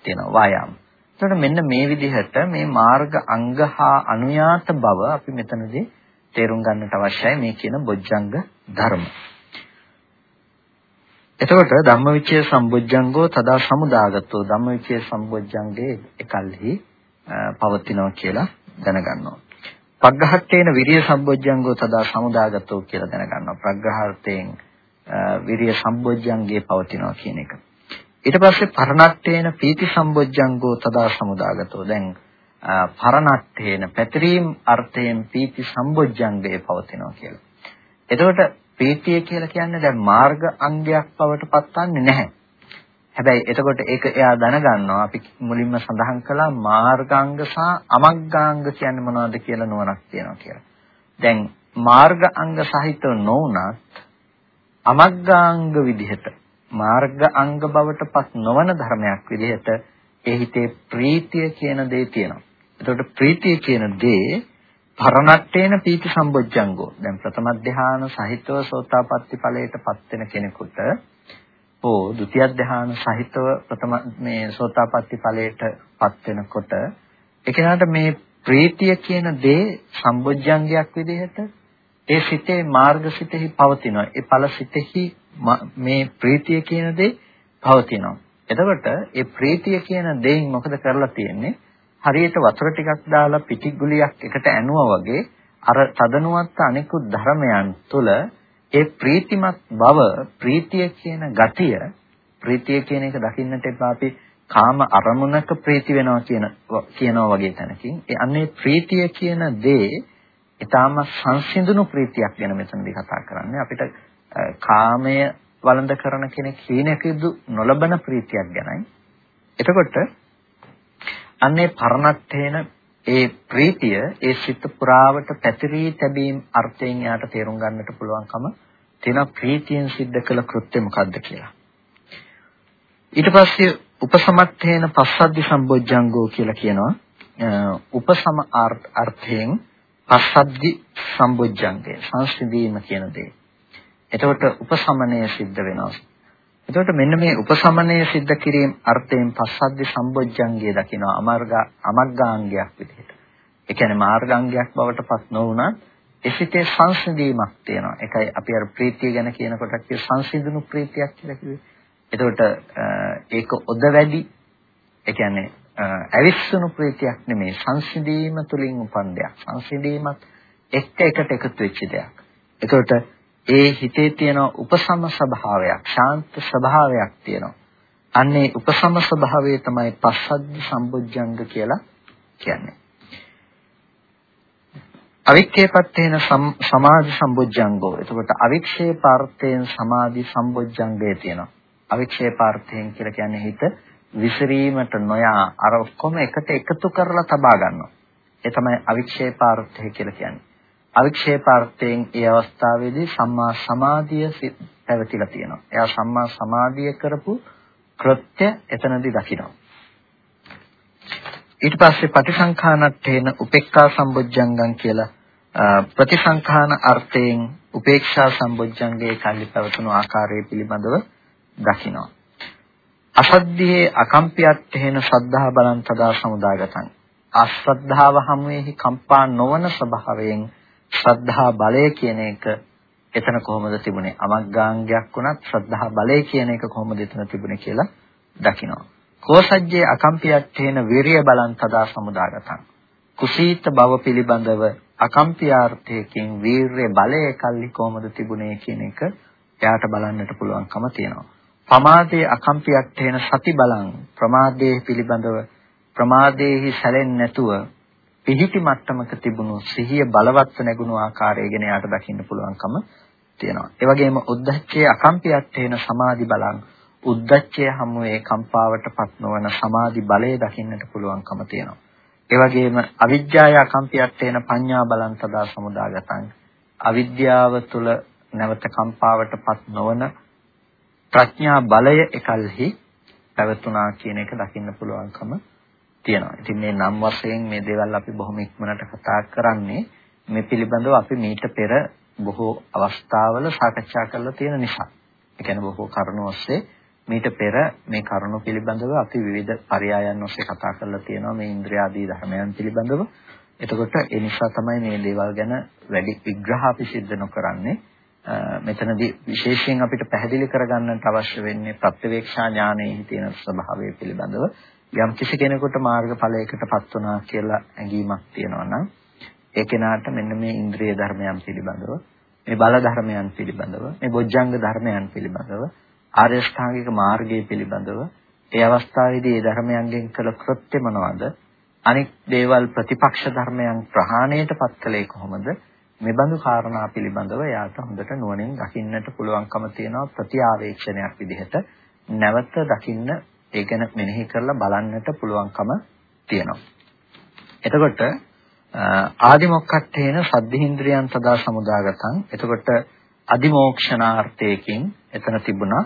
තියෙනවා වායාම. එතකොට මෙන්න මේ විදිහට මේ මාර්ග අංග හා අනුයාත බව අපි මෙතනදී තේරුම් ගන්නට අවශ්‍යයි මේ කියන බොජ්ජංග ධර්ම. එතකොට ධම්මවිචය සම්බොජ්ජංගෝ තදා සමුදාගතෝ ධම්මවිචය සම්බොජ්ජංගේ එකල්හි පවතිනවා කියලා දැනගන්නවා. පග්ඝහට්ටේන විරිය සම්බොජ්ජංගෝ තදා සමුදාගතෝ කියලා දැනගන්නවා. ප්‍රග්‍රහාර්ථයෙන් විරිය සම්බොජ්ජංගේ පවතිනවා කියන එක. ඊට පස්සේ පරණට්ටේන පීති සම්බොජ්ජංගෝ තදා සමුදාගතෝ. දැන් පරණට්ඨේන පැතිරීම් අර්ථයෙන් පීති සම්බොජ්ජංගය පවතිනවා කියලා. එතකොට පීතිය කියලා කියන්නේ දැන් මාර්ග අංගයක් බවට පත්වන්නේ නැහැ. හැබැයි එතකොට ඒක එයා දැනගන්නවා අපි මුලින්ම සඳහන් කළා මාර්ගාංග සහ අමග්ගාංග කියන්නේ මොනවද කියලා නුවණක් තියෙනවා කියලා. දැන් මාර්ග අංග සහිත නොවුනත් අමග්ගාංග විදිහට මාර්ග අංග බවට පත් නොවන ධර්මයක් විදිහට ඒ හිතේ ප්‍රීතිය කියන දේ තියෙනවා. එතකොට ප්‍රීතිය කියන දේ පරණට්ටේන පීති සම්බොජ්ජංගෝ. දැන් ප්‍රථම ධ්‍යාන සහිතව සෝතාපට්ටි ඵලයටපත් වෙන කෙනෙකුට ඕ ဒုတိ ය ධ්‍යාන සහිතව ප්‍රථම මේ සෝතාපට්ටි ඵලයටපත් වෙනකොට ඒ කෙනාට මේ ප්‍රීතිය කියන දේ සම්බොජ්ජංගයක් විදිහට ඒ සිතේ මාර්ගසිතෙහි පවතිනවා. ඒ ඵලසිතෙහි මේ ප්‍රීතිය කියන දේ පවතිනවා. එතකොට ඒ ප්‍රීතිය කියන දෙයින් මොකද කරලා තියෙන්නේ? හරියට වතුර ටිකක් දාලා පිටිගුලියක් එකට ඇනුවා වගේ අර තදනුවත් අනිකුත් ධර්මයන් තුළ ඒ ප්‍රීතිමත් බව ප්‍රීතිය කියන ගතිය ප්‍රීතිය කියන එක දකින්නට එපා අපි කාම අරමුණක ප්‍රීති වෙනවා කියන කියනවා වගේ තැනකින් ඒ අන්නේ ප්‍රීතිය කියන දේ ඊටාම සංසිඳුණු ප්‍රීතියක් ගැන මෙතනදී කතා කරන්නේ අපිට කාමය වළඳ කරන කෙනෙක් හීනකදු නොලබන ප්‍රීතියක් ගැනයි එතකොට අන්නේ පරණත්තේන ඒ ප්‍රීතිය ඒ සිත පුරාවට පැතිරී තැබීම අර්ථයෙන් යාට තේරුම් ගන්නට පුළුවන්කම තියෙන ප්‍රීතියෙන් සිද්ධ කළ කෘත්‍ය මොකක්ද කියලා. ඊට පස්සේ උපසමත්තේන පස්සද්ධි සම්බොජ්ජංගෝ කියලා කියනවා. උපසම අර්ථයෙන් පස්සද්ධි සම්බොජ්ජංගය සංසිඳීම කියන දේ. එතකොට උපසමනය සිද්ධ වෙනවා. එතකොට මෙන්න මේ උපසමනය සිද්ධ කිරීම අර්ථයෙන් පස්සද්ධි සම්බොජ්ජංගය දකිනවා අමර්ග අමග්ගාංගයක් විදිහට. ඒ කියන්නේ මාර්ගාංගයක් බවට පත් නොවුණත් එසිතේ සංසිඳීමක් තියෙනවා. ඒකයි අපි අර ප්‍රීතිය ගැන කියනකොට කිය සංසිඳුණු ප්‍රීතියක් කියලා කිව්වේ. එතකොට ඒක ඔද වැඩි ඒ කියන්නේ ඇවිස්සුණු ප්‍රීතියක් නෙමෙයි සංසිඳීම තුලින් උපන් දෙයක්. සංසිඳීමත් එක්ක එකට එකතු වෙච්ච දෙයක්. එතකොට ඒ හිතේ තියෙන උපසම ස්වභාවයක්, ශාන්ත ස්වභාවයක් තියෙනවා. අන්නේ උපසම ස්වභාවය තමයි පස්සද්ධි සම්බුද්ධංග කියලා කියන්නේ. අවික්ෂේපත්තේන සමාධි සම්බුද්ධංගෝ. එතකොට අවික්ෂේපාර්ථයෙන් සමාධි සම්බුද්ධංගය තියෙනවා. අවික්ෂේපාර්ථයෙන් කියලා කියන්නේ හිත විසිරීමට නොයා අර ඔක්කොම එකට එකතු කරලා තබා ගන්නවා. ඒ තමයි අවික්ෂේපාර්ථය කියලා කියන්නේ. අවික්ෂේපාර්ථයෙන් ඒ අවස්ථාවේදී සම්මා සමාධිය පැවතිලා තියෙනවා. එයා සම්මා සමාධිය කරපු කෘත්‍ය එතනදී දකිනවා. ඊට පස්සේ පටිසංඛානත්තේන උපේක්ඛා සම්බොජ්ජංගම් කියලා ප්‍රතිසංඛාන අර්ථයෙන් උපේක්ෂා සම්බොජ්ජංගයේ කල්ලි පැවතුණු ආකාරය පිළිබඳව දකිනවා. අසද්ධියේ අකම්පියත්තේන සද්ධා බලං තදා සමුදාගතං. අශ්‍රද්ධාව හැමෙහි කම්පා නොවන ස්වභාවයෙන් ශ්‍රද්ධා බලය කියන එක එතන කොහොමද තිබුණේ? අමග්ගාංගයක් වුණත් ශ්‍රද්ධා බලය කියන එක කොහොමද එතන තිබුණේ කියලා දකිනවා. කෝසජ්ජේ අකම්පියත්තේන විරිය බලං තදා සමුදාගතං. කුසීත බව පිළිබඳව අකම්පියාර්ථයකින් වීරය බලය කල්ලි කොහොමද තිබුණේ කියන එක එයාට බලන්නට පුළුවන්කම තියෙනවා. ප්‍රමාදයේ අකම්පියත්තේන සති බලං ප්‍රමාදයේ පිළිබඳව ප්‍රමාදයේහි සැලෙන්නේ නැතුව පිහිටි මට්ටමක තිබුණු සිහිය බලවත්ව නැගුණු ආකාරය ගැන යාට දකින්න පුළුවන්කම තියෙනවා. ඒ වගේම උද්දච්චයේ අකම්පියත්තේන සමාධි බලං උද්දච්චය හමුවේ කම්පාවටපත් නොවන සමාධි බලය දකින්නට පුළුවන්කම තියෙනවා. ඒ වගේම අවිජ්ජාය අකම්පියත්තේන පඤ්ඤා බලං තදා සමුදාගතං අවිද්‍යාව තුළ නැවත කම්පාවටපත් නොවන ප්‍රඥා බලය එකල්හි පැවතුනා කියන එක දකින්න පුළුවන්කම තියෙනවා. ඉතින් මේ නම් වශයෙන් මේ දේවල් අපි බොහොම ඉක්මනට කතා කරන්නේ මේ පිළිබඳව අපි මීට පෙර බොහෝ අවස්ථාවල සාකච්ඡා කරලා තියෙන නිසා. ඒ කියන්නේ බොහෝ කරුණු ඔස්සේ මීට පෙර මේ කරුණු පිළිබඳව අපි විවිධ පරයයන් ඔස්සේ කතා කරලා තියෙනවා මේ ඉන්ද්‍රියාදී ධර්මයන් පිළිබඳව. එතකොට ඒ නිසා තමයි මේ දේවල් ගැන වැඩි විග්‍රහ අපි සිද්ධ නොකරන්නේ. මෙතනදී විශේෂයෙන් අපිට පැහැදිලි කරගන්නට අවශ්‍ය වෙන්නේ ප්‍රත්‍යවේක්ෂා ඥානයේ තියෙන ස්වභාවය පිළිබඳව. යම් කිසි කෙනෙකුට මාර්ගඵලයකටපත් වුණා කියලා ඇඟීමක් තියෙනවා නම් ඒ කෙනාට මෙන්න මේ ඉන්ද්‍රිය ධර්මයන් පිළිබඳව මේ බල ධර්මයන් පිළිබඳව මේ බොජ්ජංග ධර්මයන් පිළිබඳව ආර්ය ශ්‍රාංගික මාර්ගය පිළිබඳව ඒ අවස්ථාවේදී මේ ධර්මයන්ගෙන් කළ කෘත්‍ය මොනවද? අනික් දේවල් ප්‍රතිපක්ෂ ධර්මයන් ප්‍රහාණයටපත් කළේ කොහොමද? මේ බඳු කාරණා පිළිබඳව යාට හොඳට නුවණින් දකින්නට පුළුවන්කම තියෙනවා ප්‍රතිආවේක්ෂණයක් විදිහට. නැවත දකින්න ඒ ගැන මෙනෙහි කරලා බලන්නට පුළුවන්කම තියෙනවා. එතකොට ආදිමොක්ඛත්තේන සද්ධිහින්ද්‍රියන් සදා සමුදාගතං. එතකොට අදිමෝක්ෂණාර්ථයකින් එතන තිබුණා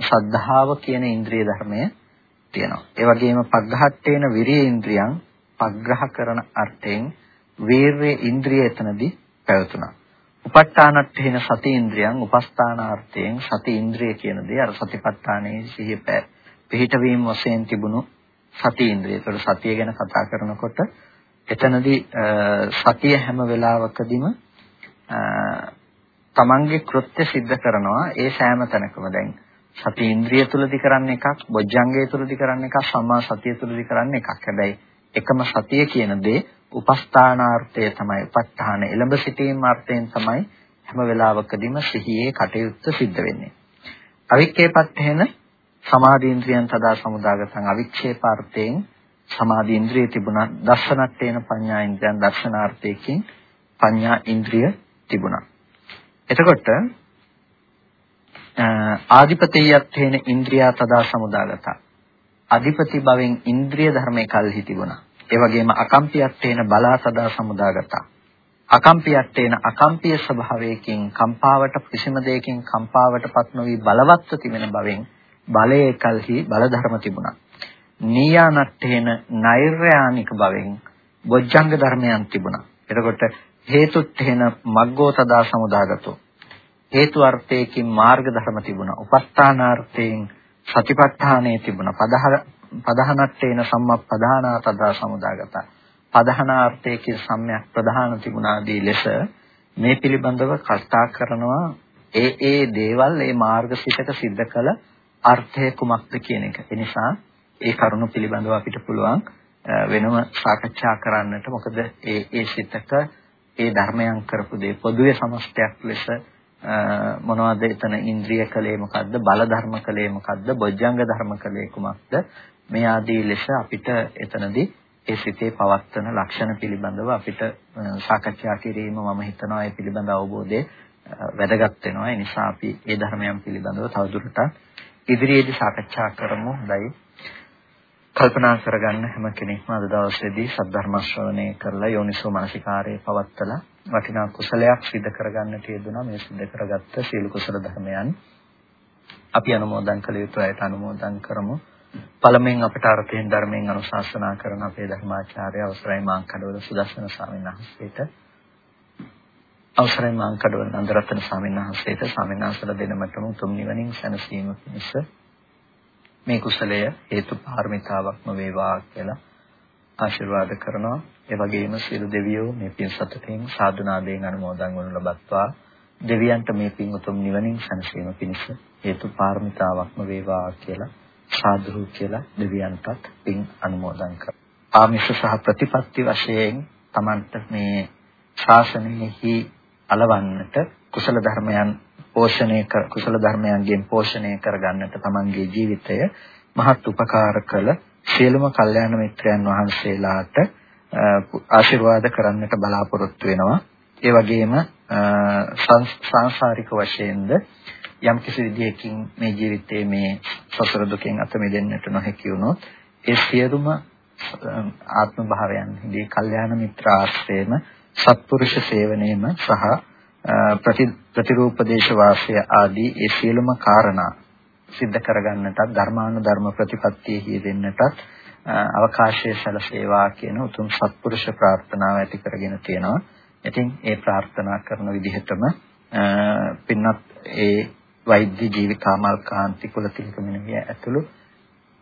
සද්ධාව කියන ඉන්ද්‍රිය ධර්මය තියෙනවා. ඒ වගේම පග්ඝහත්තේන විරිය ඉන්ද්‍රියං පග්‍රහ කරන අර්ථයෙන් වීර්ය ඉන්ද්‍රිය එතනදී පැවතුණා. උපට්ඨානත්තේන සති ඉන්ද්‍රියං උපස්ථානාර්ථයෙන් සති ඉන්ද්‍රිය කියන දේ අර සතිපට්ඨානයේ සිහිය පිහිටවීම වශයෙන් තිබුණු සති ඉන්ද්‍රිය. ඒතකොට සතිය ගැන කතා කරනකොට එතනදී සතිය හැම වෙලාවකදීම තමන්ගේ කෘත්‍ය સિદ્ધ කරනවා ඒ සෑම තැනකම දැන් සති ඉන්ද්‍රිය තුලදී කරන්න එකක් බොජ්ජංගය තුලදී කරන්න එකක් සම්මා සතිය තුලදී කරන්න එකක් හැබැයි එකම සතිය කියන දේ උපස්ථානාර්ථය තමයි උප ဋ ාණ එළඹ සිටීම අර්ථයෙන් තමයි හැම වෙලාවකදීම සිහියේ කටයුත්ත සිද්ධ වෙන්නේ අවික්කේපත්තේන සමාධීන්ද්‍රියන් තදා සමුදාගතං අවික්ෂේපාර්ථයෙන් සමාධි ඉන්ද්‍රිය තිබුණා දර්ශනට්ඨේන පඤ්ඤා ඉන්ද්‍රියන් දර්ශනාර්ථයෙන් පඤ්ඤා ඉන්ද්‍රිය තිබුණා එතකොට ආධිපතියත්තේන ඉන්ද්‍රියා තදා සමුදාගත. අධිපති භවෙන් ඉන්ද්‍රිය ධර්මයේ කල්හි තිබුණා. ඒ වගේම අකම්පියත්තේන බලා තදා සමුදාගත. අකම්පියත්තේන අකම්පිය ස්වභාවයකින් කම්පාවට කිසිම දෙයකින් කම්පාවටපත් නොවි බලවත්ව තිබෙන භවෙන් බලයේ කල්හි බල ධර්ම තිබුණා. නීයානත්තේන නෛර්යානික භවෙන් බොජ්ජංග ධර්මයන් තිබුණා. එතකොට හේතුත් එහෙන මග්ගෝ තදා සමුදාගතෝ. හේතු අර්ථයකින් මාර්ග ධර්ම තිබුණා. උපස්ථානාර්ථයෙන් සතිපට්ඨානයේ තිබුණා. පදහ පදහනත්තේන සම්මප්පදානා තදා සමුදාගත. පදහනාර්ථයකින් සම්‍යක් ප්‍රධාන තිබුණාදී ලෙස මේ පිළිබඳව කතා කරනවා. ඒ ඒ දේවල් ඒ මාර්ගසිතක සිද්ධ කළ අර්ථය කුමක්ද කියන එක. ඒ නිසා ඒ කරුණු පිළිබඳව අපිට පුළුවන් වෙනම සාකච්ඡා කරන්නට. මොකද ඒ ඒ සිතක ඒ ධර්මයන් කරපු දේ පොදුවේ සමස්තයක් ලෙස මොනවද එතන ඉන්ද්‍රිය කලේ මොකද්ද බල ධර්ම කලේ මොකද්ද බොජ්ජංග ධර්ම කලේ කුමක්ද මේ ආදී ලෙස අපිට එතනදී ඒ සිතේ පවත්වන ලක්ෂණ පිළිබඳව අපිට සාකච්ඡා කිරීම මම හිතනවා ඒ පිළිබඳ අවබෝධය වැදගත් වෙනවා ඒ නිසා අපි ඒ ධර්මයන් පිළිබඳව තවදුරටත් ඉදිරියේදී සාකච්ඡා කරමු. හොඳයි. කල්පනා කරගන්න හැම කෙනෙක්ම අද දවසේදී සද්ධර්ම ශ්‍රවණය කරලා යෝනිසෝ මනසිකාරයේ පවත්තලා වටිනා කුසලයක් සිදු කරගන්නට යෙදුණා. මේ සිදු කරගත්ත සීල කුසල ධර්මයන් අපි අනුමෝදන් කළ යුතු අයට අනුමෝදන් කරමු. පළමුවෙන් අපට අර්ථයෙන් ධර්මයෙන් අනුශාසනා කරන අපේ ධර්මාචාර්ය අවසරයි මාංකඩවල සුදස්සන ස්වාමීන් වහන්සේට. අවසරයි මාංකඩවල නන්දරත්න ස්වාමීන් වහන්සේට ස්වාමීන් වහන්සේලා දෙනමතම උතුම් නිවනින් සැනසීම පිණිස මේ කුසලය හේතු පාරමිතාවක්ම වේවා කියලා ආශිර්වාද කරනවා. ඒ වගේම සියලු දෙවියෝ මේ පින් සතුටින් සාදුනාදයෙන් අනුමෝදන් වනු ලබත්වා දෙවියන්ට මේ පින් උතුම් නිවනින් සැනසීම පිණිස හේතු පාරමිතාවක්ම වේවා කියලා සාදු කියලා දෙවියන්ටත් පින් අනුමෝදන් කරනවා. ආමිෂ සහ ප්‍රතිපත්ති වශයෙන් Tamanට මේ ශාසනයෙහි අලවන්නට කුසල ධර්මයන් පෝෂණය කර කුසල ධර්මයන්ගෙන් පෝෂණය කරගන්නට තමන්ගේ ජීවිතය මහත් උපකාර කළ සියලුම කල්යාණ මිත්‍රයන් වහන්සේලාට ආශිර්වාද කරන්නට බලාපොරොත්තු වෙනවා. ඒ වගේම සංසාරික වශයෙන්ද යම් කිසි විදියකින් මේ ජීවිතයේ මේ සසර දුකෙන් අත මිදෙන්නට නොහැකි වුණොත් ඒ සියලුම ආත්ම භාවයන්හිදී කල්යාණ මිත්‍ර ආශ්‍රයම සත්පුරුෂ සේවනයේම සහ ප්‍රතිරූපදේශ වාසය ආදී ඒ සියලුම කාරණා සිද්ධ කරගන්නටත් ධර්මානුධර්ම ප්‍රතිපත්තියෙහි යෙදෙන්නටත් අවකාශය සැලසේවා කියන උතුම් සත්පුරුෂ ප්‍රාර්ථනාව ඇති කරගෙන තියෙනවා. ඉතින් ඒ ප්‍රාර්ථනා කරන විදිහටම පින්වත් ඒ වෛද්‍ය ජීවිකාමල් කාන්ති කුලතිලක මෙනවිය ඇතුළු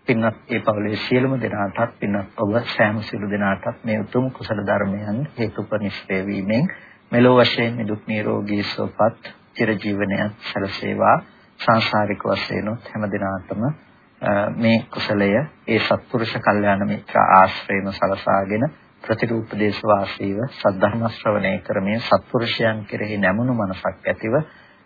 පින්වත් ඒ පවුලේ සියලුම දෙනාටත් පින්වත් ඔබ සෑම සියලු දෙනාටත් මේ උතුම් කුසල ධර්මයන් හේතුපනිෂ්ඨ වීමෙන් මෙලෝ වශයෙන් නිදුක් නිරෝගී සුවපත් චිරජීවනයක් සැලසේවා. සංසාරික වශයෙන් හැම දිනාටම මේ කුසලය ඒ සත්පුරුෂ කල්යාණ මිත්‍ර ආශ්‍රයම සලසාගෙන ප්‍රතිරූප දේශ වාසීව සද්ධර්ම ශ්‍රවණය කරමින් සත්පුරුෂයන් කෙරෙහි නැමුණු මනසක් ඇතිව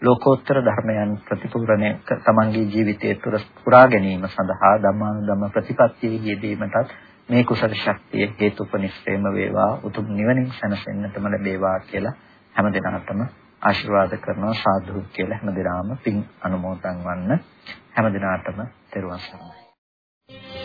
ලෝකෝත්තර ධර්මයන් ප්‍රතිපූර්ණය තමන්ගේ ජීවිතයේ තුර පුරා ගැනීම සඳහා ධම්මානුධම්ම ප්‍රතිපත්තියේ යෙදීමටත් මේ කුසල ශක්තිය හේතුපනිස්සේම වේවා. උතුම් නිවනින් සැනසෙන්නටම ලැබේවා කියලා හැම දිනකටම ආශිර්වාද කරනවා. සාදු කියලා හැම දිනම පින් අනුමෝදන් වන්න. හැම දිනාටම තෙරුවන් සරණයි.